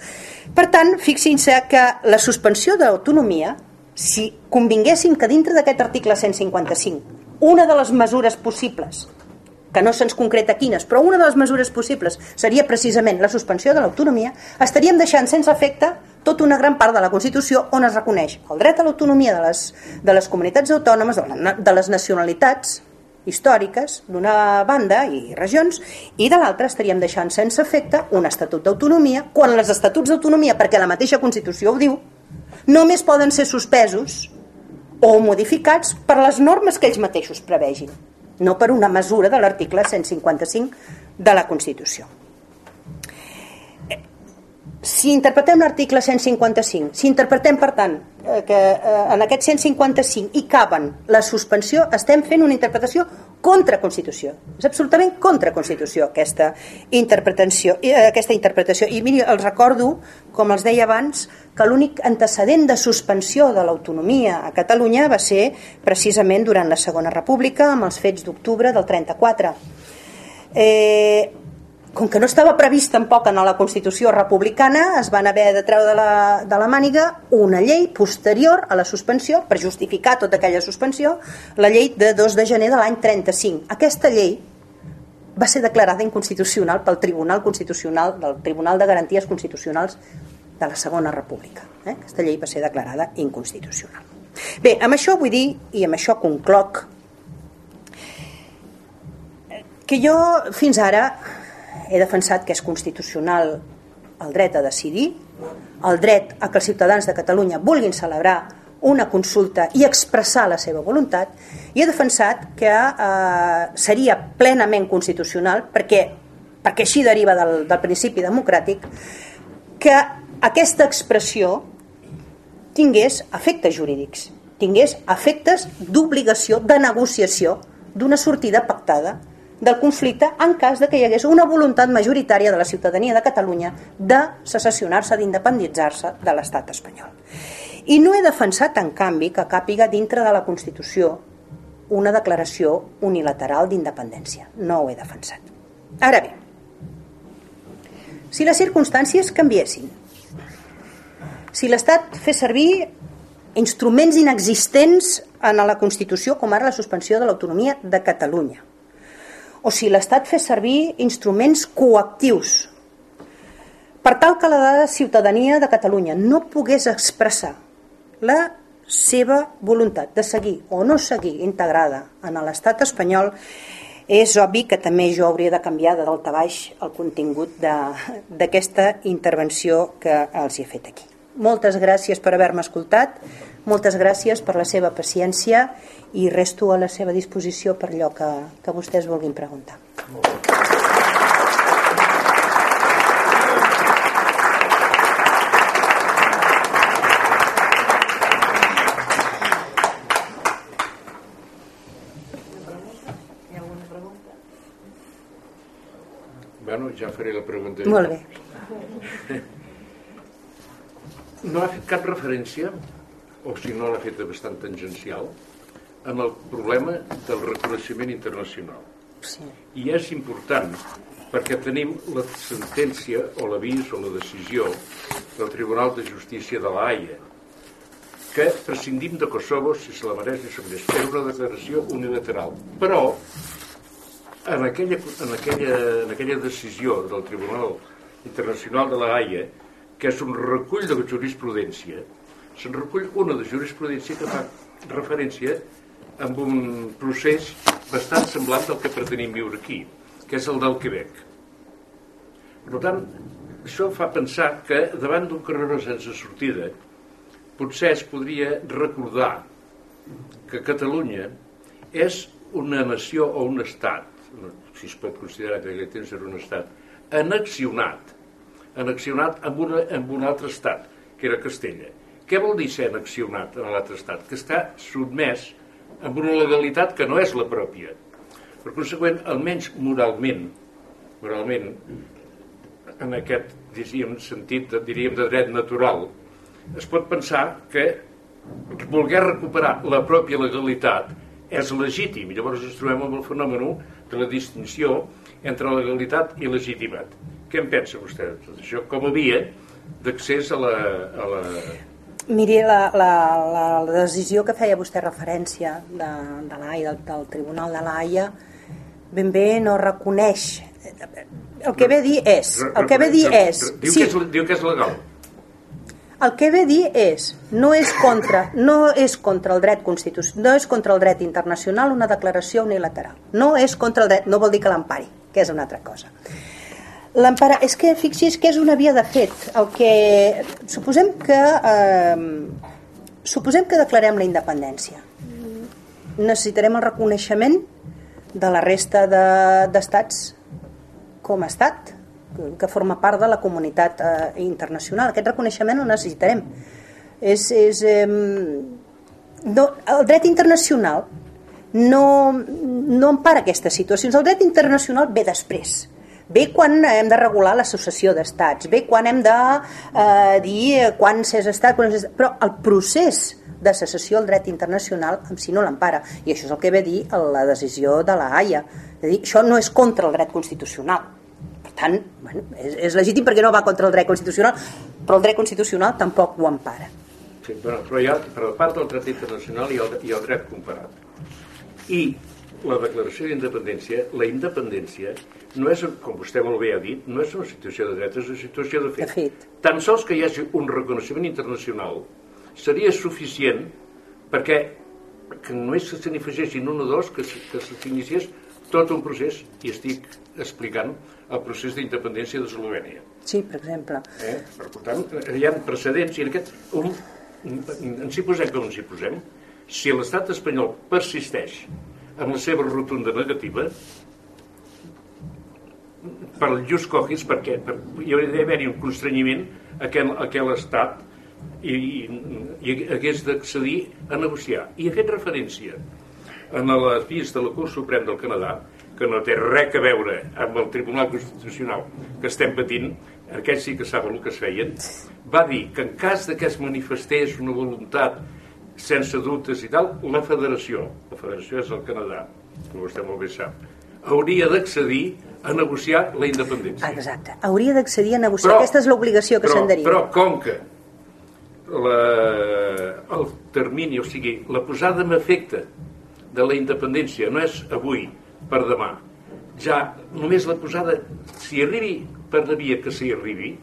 S2: Per tant, fixin-se que la suspensió de l'autonomia, si convinguéssim que dintre d'aquest article 155 una de les mesures possibles que no se'ns concreta quines, però una de les mesures possibles seria precisament la suspensió de l'autonomia, estaríem deixant sense efecte tota una gran part de la Constitució on es reconeix el dret a l'autonomia de, les, de les comunitats autònomes, de les nacionalitats històriques d'una banda i regions i de l'altra estaríem deixant sense efecte un estatut d'autonomia quan els estatuts d'autonomia, perquè la mateixa Constitució ho diu, només poden ser suspesos o modificats per les normes que ells mateixos prevegin, no per una mesura de l'article 155 de la Constitució. Si interpretem l'article 155, si interpretem, per tant, eh, que eh, en aquest 155 hi caben la suspensió, estem fent una interpretació contra Constitució. És absolutament contra Constitució aquesta interpretació. Eh, aquesta interpretació. I miri, els recordo, com els deia abans, que l'únic antecedent de suspensió de l'autonomia a Catalunya va ser precisament durant la Segona República, amb els fets d'octubre del 34. Eh, com que no estava previst tampoc en la Constitució republicana, es van haver de treure de la, de la màniga una llei posterior a la suspensió, per justificar tota aquella suspensió, la llei de 2 de gener de l'any 35. Aquesta llei va ser declarada inconstitucional pel Tribunal Constitucional del Tribunal de Garanties Constitucionals de la Segona República. Eh? Aquesta llei va ser declarada inconstitucional. Bé, amb això vull dir, i amb això concloc, que jo fins ara he defensat que és constitucional el dret a decidir, el dret a que els ciutadans de Catalunya vulguin celebrar una consulta i expressar la seva voluntat i he defensat que eh, seria plenament constitucional perquè, perquè així deriva del, del principi democràtic que aquesta expressió tingués efectes jurídics, tingués efectes d'obligació, de negociació d'una sortida pactada del conflicte en cas de que hi hagués una voluntat majoritària de la ciutadania de Catalunya de secessionar-se, d'independitzar-se de l'estat espanyol. I no he defensat, en canvi, que càpiga dintre de la Constitució una declaració unilateral d'independència. No ho he defensat. Ara bé, si les circumstàncies canviessin, si l'Estat fes servir instruments inexistents en la Constitució, com ara la suspensió de l'autonomia de Catalunya, o si l'Estat fes servir instruments coactius per tal que la ciutadania de Catalunya no pogués expressar la seva voluntat de seguir o no seguir integrada en l'estat espanyol és obvi que també jo hauria de canviar de dalt a baix el contingut d'aquesta intervenció que els he fet aquí. Moltes gràcies per haver-me escoltat, moltes gràcies per la seva paciència i resto a la seva disposició per allò que, que vostès vulguin preguntar.
S3: Bueno, ja faré la pregunta.
S2: Molt bé.
S3: No ha fet cap referència, o si no l'ha fet bastant tangencial, en el problema del reconeixement internacional.
S2: Sí.
S3: I és important perquè tenim la sentència o l'avís o la decisió del Tribunal de Justícia de la Haia que prescindim de Kosovo si se la mereix i se mereix. Era una declaració unilateral. Però en aquella, en, aquella, en aquella decisió del Tribunal Internacional de la Haia que és un recull de jurisprudència se'n recull una de jurisprudència que fa referència amb un procés bastant semblant al que pretenim viure aquí, que és el del Quebec. Per tant, això fa pensar que davant d'un carreró sense sortida potser es podria recordar que Catalunya és una nació o un estat, si es pot considerar que aquell temps era un estat, anaccionat, anaccionat amb, una, amb un altre estat, que era Castella. Què vol dir ser anaccionat en l'altre estat? Que està sotmès amb una legalitat que no és la pròpia. Per conseqüent, almenys moralment, moralment, en aquest diríem, sentit, diríem, de dret natural, es pot pensar que voler recuperar la pròpia legalitat és legítim. Llavors ens trobem amb el fenomen de la distinció entre legalitat i legitimat. Què en pensa vostè de tot això? Com a via d'accés a la, a la
S2: Miri, la, la, la, la decisió que feia vostè referència de, de l'AIA, del, del Tribunal de l'AIA, ben bé no reconeix el que ve a dir és el que ve a dir és
S3: diu, sí, que és, diu que és legal.
S2: El que ve a dir és no és contra no és contra el dret constitucional no és contra el dret internacional una declaració unilateral. No és contra el dret, no vol dir que l'empari que és una altra cosa l'empara, és que fixi's que és una via de fet el que suposem que eh, suposem que declarem la independència necessitarem el reconeixement de la resta d'estats de, com a estat que, forma part de la comunitat eh, internacional. Aquest reconeixement el necessitarem. És, és, eh, no, el dret internacional no, no empara aquestes situacions. El dret internacional ve després. Ve quan hem de regular l'associació d'estats, ve quan hem de eh, dir quan s'és estat, quan s'és... però el procés de secessió al dret internacional en si no l'empara. I això és el que ve dir la decisió de la Haia. És dir, això no és contra el dret constitucional. Per tant, bueno, és, és legítim perquè no va contra el dret constitucional però el dret constitucional tampoc ho empara.
S3: Sí, però, però hi ha, per part del dret internacional hi ha, el, el dret comparat. I la declaració d'independència, la independència no és, com vostè molt bé ha dit, no és una situació de dret, és una situació de fet.
S2: De fet.
S3: Tan sols que hi hagi un reconeixement internacional seria suficient perquè que només se n'hi un o dos que, que s'iniciés tot un procés i estic explicant el procés d'independència d'Eslovènia.
S2: Sí, per exemple.
S3: Eh? Per tant, hi ha precedents i en aquest... Un, ens hi posem com ens hi posem. Si l'estat espanyol persisteix amb la seva rotunda negativa, per just cogis, perquè per, hi hauria un constrenyiment a aquell, a aquell estat i, i, i hagués d'accedir a negociar. I ha fet referència en les vies de la Cort Suprem del Canadà, que no té res a veure amb el Tribunal Constitucional que estem patint, aquests sí que saben el que es feien, va dir que en cas que es manifestés una voluntat sense dubtes i tal, la federació, la federació és el Canadà, que vostè molt bé sap, hauria d'accedir a negociar la independència.
S2: Exacte, hauria d'accedir a negociar, però, aquesta és l'obligació que se'n deriva.
S3: Però com que la, el termini, o sigui, la posada en efecte de la independència no és avui per demà. Ja només la posada, si arribi per la via que s'hi arribi,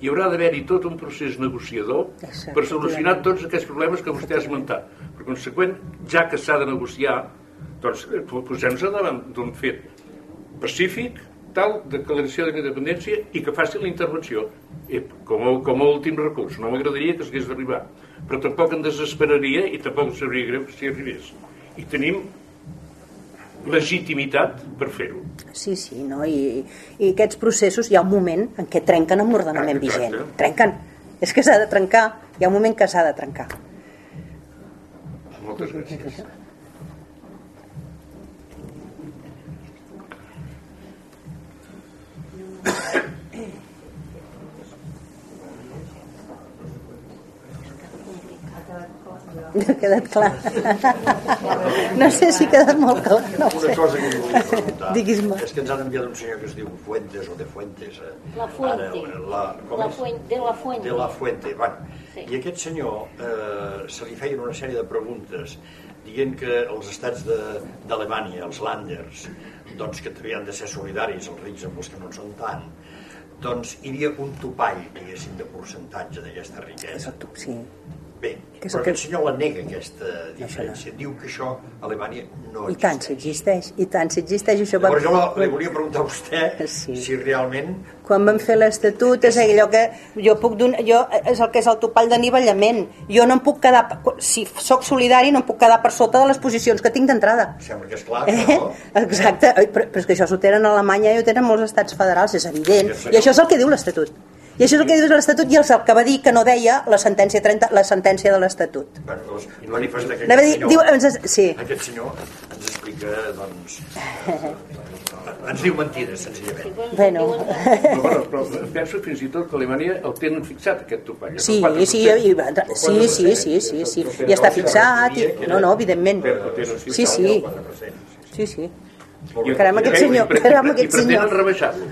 S3: hi haurà d'haver-hi tot un procés negociador per solucionar tots aquests problemes que vostè ha esmentat. Per conseqüent, ja que s'ha de negociar, doncs eh, posem-nos davant d'un fet pacífic, tal declaració de independència i que faci la intervenció I, com, a, com a últim recurs. No m'agradaria que s'hagués d'arribar, però tampoc em desesperaria i tampoc sabria greu si arribés. I tenim legitimitat per fer-ho.
S2: Sí, sí, no? I, i aquests processos hi ha un moment en què trenquen amb l'ordenament vigent. Trenquen. És que s'ha de trencar. Hi ha un moment que s'ha de trencar.
S3: Moltes gràcies.
S2: No ha quedat clar. No sé si ha quedat molt clar. No
S4: Una cosa que li volia preguntar.
S2: Diguis-me.
S4: És que ens han enviat un senyor que es diu Fuentes o de Fuentes. Eh?
S5: La Fuente.
S4: Ara, la, com
S5: la de la Fuente.
S4: De la Fuente. Bueno,
S5: Sí.
S4: I aquest senyor eh, se li feien una sèrie de preguntes dient que els estats de- d'Alemanya, els Landers, doncs que havien de ser solidaris, els rics amb els que no en són tant, doncs hi havia un topall, diguéssim, de percentatge d'aquesta
S2: És
S4: riquesa.
S2: sí.
S4: Bé,
S2: Que
S4: però aquest senyor la nega, aquesta diferència. Diu que això a Alemanya no
S2: I tant, si existeix. I tant, si existeix. Això va...
S4: Llavors jo la- li volia preguntar a vostè
S2: Sí.
S4: si realment
S2: quan vam fer l'Estatut és allò que jo puc donar, jo és el que és el topall d'anivellament jo no em puc quedar, si sóc solidari no em puc quedar per sota de les posicions que tinc d'entrada
S4: sembla que és clar que
S2: Eh?
S4: no.
S2: Exacte, Ai, però, però és que això s'ho tenen a Alemanya i ho tenen molts estats federals, és evident.
S4: Sí,
S2: I això és el que diu l'Estatut. I això és el que diu l'Estatut i és el que va dir que no deia la sentència 30, la sentència de l'Estatut.
S4: Bueno, doncs, manifesta que aquest
S2: dir,
S4: senyor,
S2: diu, ens, sí,
S4: aquest senyor ens explica, doncs, ens diu mentides, senzillament.
S2: bueno,
S3: Però, bueno, però penso fins i tot que a Alemanya el tenen fixat, aquest topall.
S2: sí,
S3: el 4%.
S2: sí, i, sí, sí, sí, sí, sí, i està fixat, i, no, no, evidentment. Sí, sí, sí, sí. Caram, aquest senyor,
S3: i pre-
S2: caram,
S3: i
S2: aquest
S3: pretenen
S2: senyor.
S3: rebaixar-lo.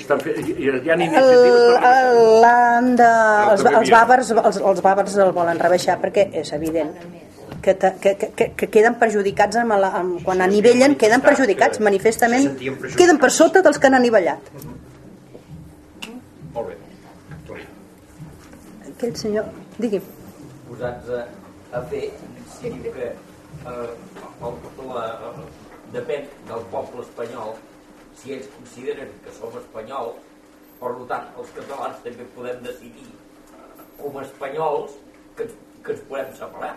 S3: Estan fe... hi, ha
S2: El-
S3: iniciatives per
S2: l'han de, els, els, bàvars, els, els bàvars el volen rebaixar perquè és evident que, que, que, que queden perjudicats amb la, amb, quan anivellen queden perjudicats manifestament. Queden per sota dels que han anivellat.
S3: Molt bé.
S2: Aquell senyor, digui
S5: posats a, a fer si diu que eh, el, la, depèn del poble espanyol si ells consideren que som espanyols per tant els catalans també podem decidir com a espanyols que, que ens podem separar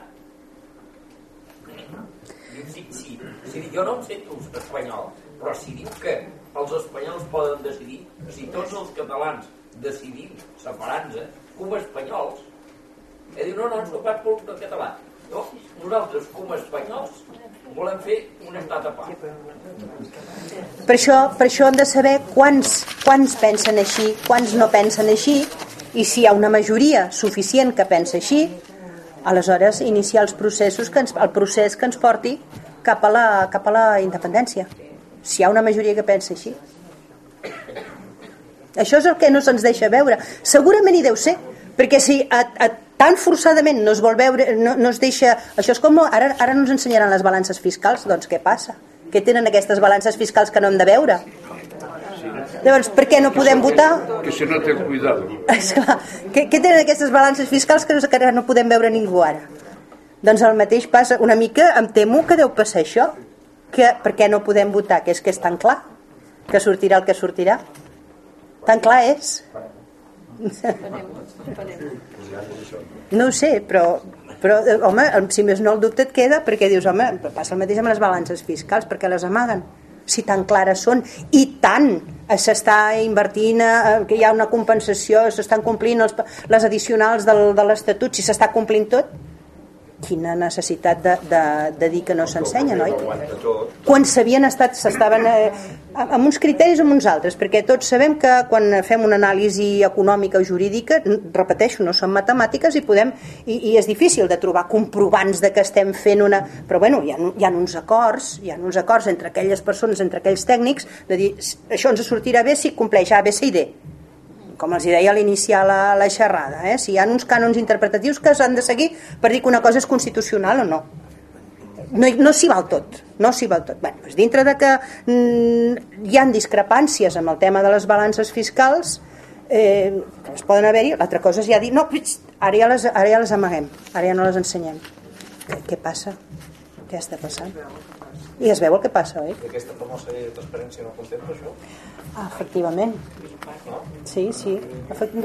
S5: si, si, si jo no em sento espanyol però si diu que els espanyols poden decidir si tots els catalans decidim separant-nos com a espanyols i diu no, no, ens ho pas pel català no, nosaltres com a espanyols volem fer un estat a part.
S2: Per això, per això hem de saber quants, quants pensen així, quants no pensen així, i si hi ha una majoria suficient que pensa així, aleshores iniciar els processos que ens, el procés que ens porti cap a la, cap a la independència. Si hi ha una majoria que pensa així. Això és el que no se'ns deixa veure. Segurament hi deu ser, perquè si a, a, tan forçadament no es vol veure, no, no es deixa... Això és com... Ara, ara no ens ensenyaran les balances fiscals, doncs què passa? Què tenen aquestes balances fiscals que no hem de veure? Llavors, per què no podem votar?
S3: Que si no té cuidado.
S2: Esclar, què, què tenen aquestes balances fiscals que no, que no podem veure ningú ara? Doncs el mateix passa, una mica em temo que deu passar això, que per què no podem votar, que és que és tan clar, que sortirà el que sortirà. Tan clar és. No ho sé, però, però home, si més no el dubte et queda perquè dius, home, passa el mateix amb les balances fiscals, perquè les amaguen. Si tan clares són i tant s'està invertint eh, que hi ha una compensació s'estan complint els, les addicionals del, de l'Estatut si s'està complint tot quina necessitat de, de, de dir que no s'ensenya, no? Quan s'havien estat, s'estaven eh, amb uns criteris o amb uns altres, perquè tots sabem que quan fem una anàlisi econòmica o jurídica, repeteixo, no són matemàtiques i podem, i, i és difícil de trobar comprovants de que estem fent una... Però bueno, hi ha, hi ha uns acords, hi ha uns acords entre aquelles persones, entre aquells tècnics, de dir, això ens sortirà bé si compleix A, B, C i D com els deia a l'iniciar la, la xerrada, eh? si hi ha uns cànons interpretatius que s'han de seguir per dir que una cosa és constitucional o no. No, no s'hi val tot, no s'hi val tot. Bueno, doncs dintre de que mm, hi han discrepàncies amb el tema de les balances fiscals, eh, es poden haver-hi, l'altra cosa és ja dir, no, ara ja, les, ara ja les amaguem, ara ja no les ensenyem. Què, què passa? Què està passant? I es veu el que passa, oi?
S6: I aquesta famosa llei de transparència no contempla això?
S2: Ah, efectivament. Sí, sí.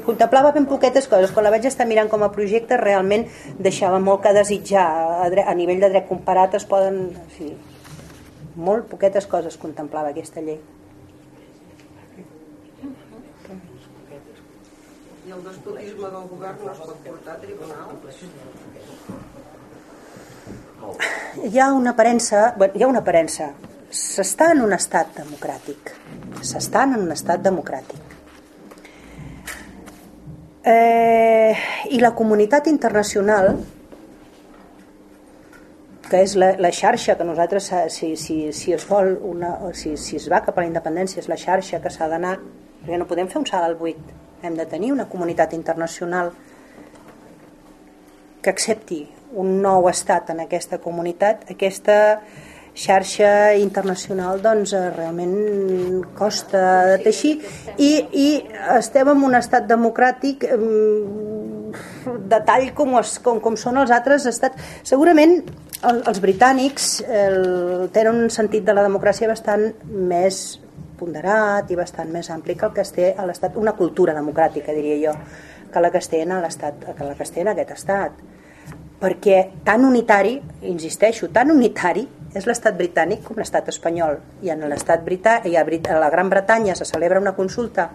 S2: Contemplava ben poquetes coses. Quan la vaig estar mirant com a projecte, realment deixava molt que desitjar. A nivell de dret comparat es poden... Sí, molt poquetes coses contemplava aquesta llei.
S7: I el despotisme del govern no es pot portar a tribunal?
S2: Hi ha una aparença... Bueno, hi ha una aparença. S'està en un estat democràtic s'estan en un estat democràtic. Eh, I la comunitat internacional, que és la, la xarxa que nosaltres, si, si, si es vol una, si, si es va cap a la independència, és la xarxa que s'ha d'anar, perquè no podem fer un salt al buit, hem de tenir una comunitat internacional accepti un nou estat en aquesta comunitat, aquesta xarxa internacional doncs eh, realment costa de teixir. I, i estem en un estat democràtic de tall com, es, com, com són els altres estats. Segurament el, els britànics el, tenen un sentit de la democràcia bastant més ponderat i bastant més ampli que el que es té a l'estat, una cultura democràtica diria jo, que la que es té en l'estat, que la en aquest estat. Perquè tan unitari, insisteixo, tan unitari és l'estat britànic com l'estat espanyol. I en l'estat britànic i a la Gran Bretanya se celebra una consulta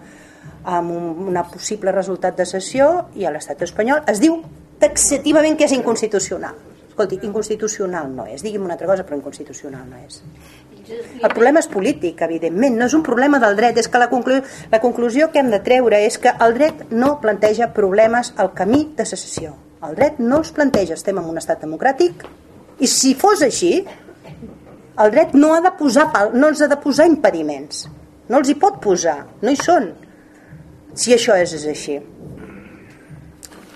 S2: amb un una possible resultat de sessió i a l'estat espanyol es diu taxativament que és inconstitucional. Escolti, inconstitucional no és digui'm una altra cosa però inconstitucional no és el problema és polític, evidentment, no és un problema del dret, és que la, conclu la conclusió que hem de treure és que el dret no planteja problemes al camí de secessió. El dret no els planteja, estem en un estat democràtic, i si fos així, el dret no ha de posar no els ha de posar impediments. No els hi pot posar, no hi són. Si això és, és així.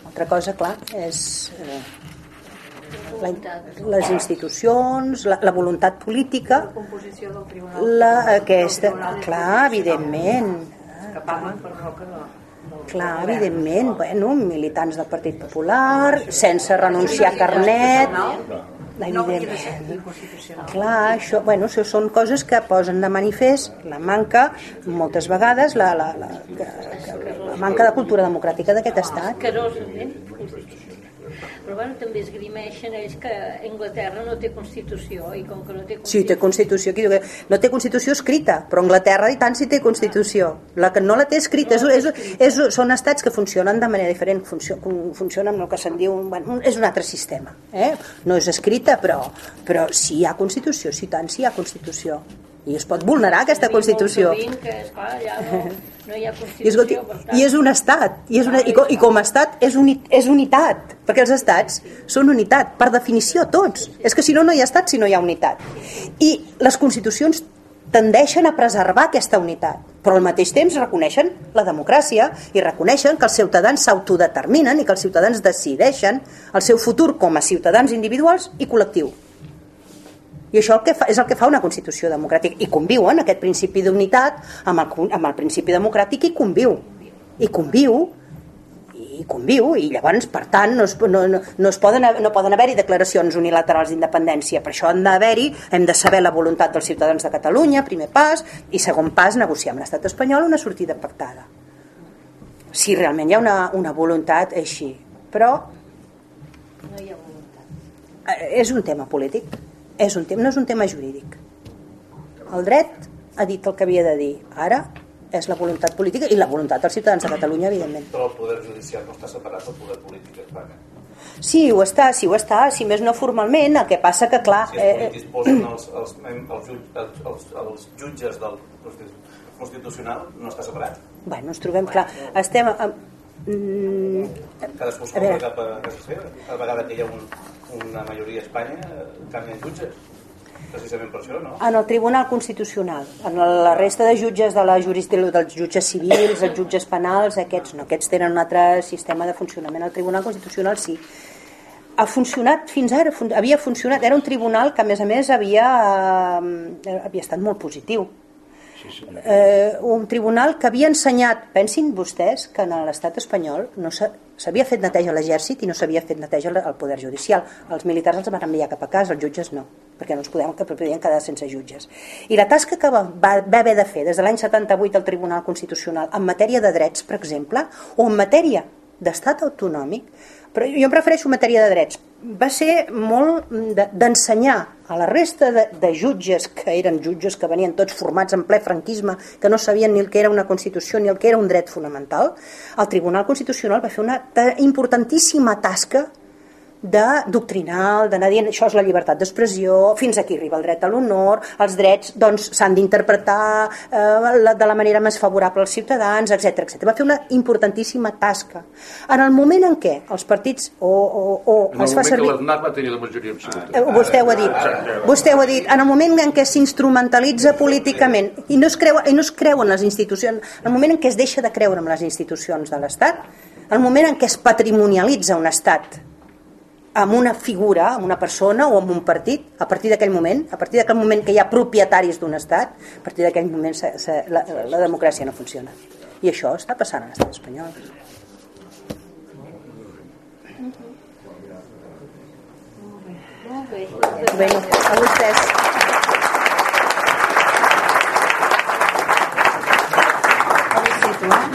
S2: Altra cosa, clar, és... Eh... la, les institucions, la, la voluntat política,
S7: La composició del tribunal.
S2: la, aquesta, clar, evidentment,
S7: Que parlen per roca de... del
S2: clar, evidentment, bueno, militants del Partit Popular, sense renunciar a carnet,
S7: No
S2: evidentment. Clar, això, bueno, això són coses que posen de manifest la manca, moltes vegades, la, la, la, que, que, la manca de cultura democràtica d'aquest estat.
S8: Però bueno, també esgrimeixen ells que Anglaterra no té Constitució i com que no té
S2: Sí,
S8: Constitució...
S2: té Constitució. Aquí diu no té Constitució escrita, però Anglaterra i tant sí té Constitució. La que no la té escrita és, és, és, són estats que funcionen de manera diferent, funcio, funcionen amb el que se'n diu... Bueno, és un altre sistema. Eh? No és escrita, però, però sí hi ha Constitució, sí tant sí hi ha Constitució. I es pot vulnerar aquesta Constitució.
S8: Molt sovint que, esclar, allà no, no hi ha
S2: I, escolti. I és un estat, i, és una, i, com, i com a estat és, uni, és unitat, perquè els estats són unitat, per definició, tots. És que si no, no hi ha estat si no hi ha unitat. I les constitucions tendeixen a preservar aquesta unitat, però al mateix temps reconeixen la democràcia i reconeixen que els ciutadans s'autodeterminen i que els ciutadans decideixen el seu futur com a ciutadans individuals i col·lectiu. I això el que fa, és el que fa una Constitució democràtica. I conviuen aquest principi d'unitat amb, el, amb el principi democràtic i conviu. I conviu i conviu i llavors per tant no es, no, no, no es poden, no poden haver-hi declaracions unilaterals d'independència per això han d'haver-hi, hem de saber la voluntat dels ciutadans de Catalunya, primer pas i segon pas negociar amb l'estat espanyol una sortida pactada si realment hi ha una, una voluntat així però
S8: No hi ha voluntat.
S2: eh, és un tema polític és un tema, no és un tema jurídic el dret ha dit el que havia de dir ara és la voluntat política i la voluntat dels ciutadans de Catalunya evidentment
S6: Però el poder judicial no està separat del poder polític d'Espanya.
S2: Sí, ho està, sí ho està, si més no formalment, el que passa que clar...
S6: Si els polítics posen els, els, els, els, els, els jutges del Constitu- Constitucional, no està separat.
S2: Bueno, ens trobem clar. Estem... A, mm,
S6: Cadascú es compra cap a casa seva. Cada vegada que hi ha un, una majoria a Espanya, eh, canvien jutges. Precisament per això, no?
S2: en el Tribunal Constitucional, en la resta de jutges de la jurisdicció dels jutges civils, els jutges penals, aquests no, aquests tenen un altre sistema de funcionament. El Tribunal Constitucional sí. Ha funcionat fins ara, havia funcionat, era un tribunal que a més a més havia, eh, havia estat molt positiu. Eh, un tribunal que havia ensenyat, pensin vostès que en l'estat espanyol no s'ha- s'havia fet neteja a l'exèrcit i no s'havia fet neteja al poder judicial. Els militars els van enviar cap a casa, els jutges no, perquè no ens podem, que podien quedar sense jutges. I la tasca que va, va, va haver de fer des de l'any 78 el Tribunal Constitucional en matèria de drets, per exemple, o en matèria d'estat autonòmic, però jo em prefereixo matèria de drets, va ser molt de- d'ensenyar a la resta de, de jutges, que eren jutges que venien tots formats en ple franquisme, que no sabien ni el que era una Constitució ni el que era un dret fonamental, el Tribunal Constitucional va fer una ta- importantíssima tasca de doctrinal, d'anar dient això és la llibertat d'expressió, fins aquí arriba el dret a l'honor, els drets doncs s'han d'interpretar eh, de la manera més favorable als ciutadans, etc etc. Va fer una importantíssima tasca. En el moment en què els partits o, o, o
S3: En el
S2: es fa servir...
S3: que l'ADNAP va tenir la majoria absoluta.
S2: Eh, Vostè ho ha dit. Vostè ho ha dit. En el moment en què s'instrumentalitza políticament i no, es creu, i no es creuen les institucions, en el moment en què es deixa de creure en les institucions de l'Estat, en el moment en què es patrimonialitza un Estat amb una figura, amb una persona o amb un partit, a partir d'aquell moment, a partir d'aquell moment que hi ha propietaris d'un estat, a partir d'aquell moment se, se, la, la democràcia no funciona. I això està passant a l'estat espanyol.
S8: Molt bé.
S2: Bueno, a vostès. A.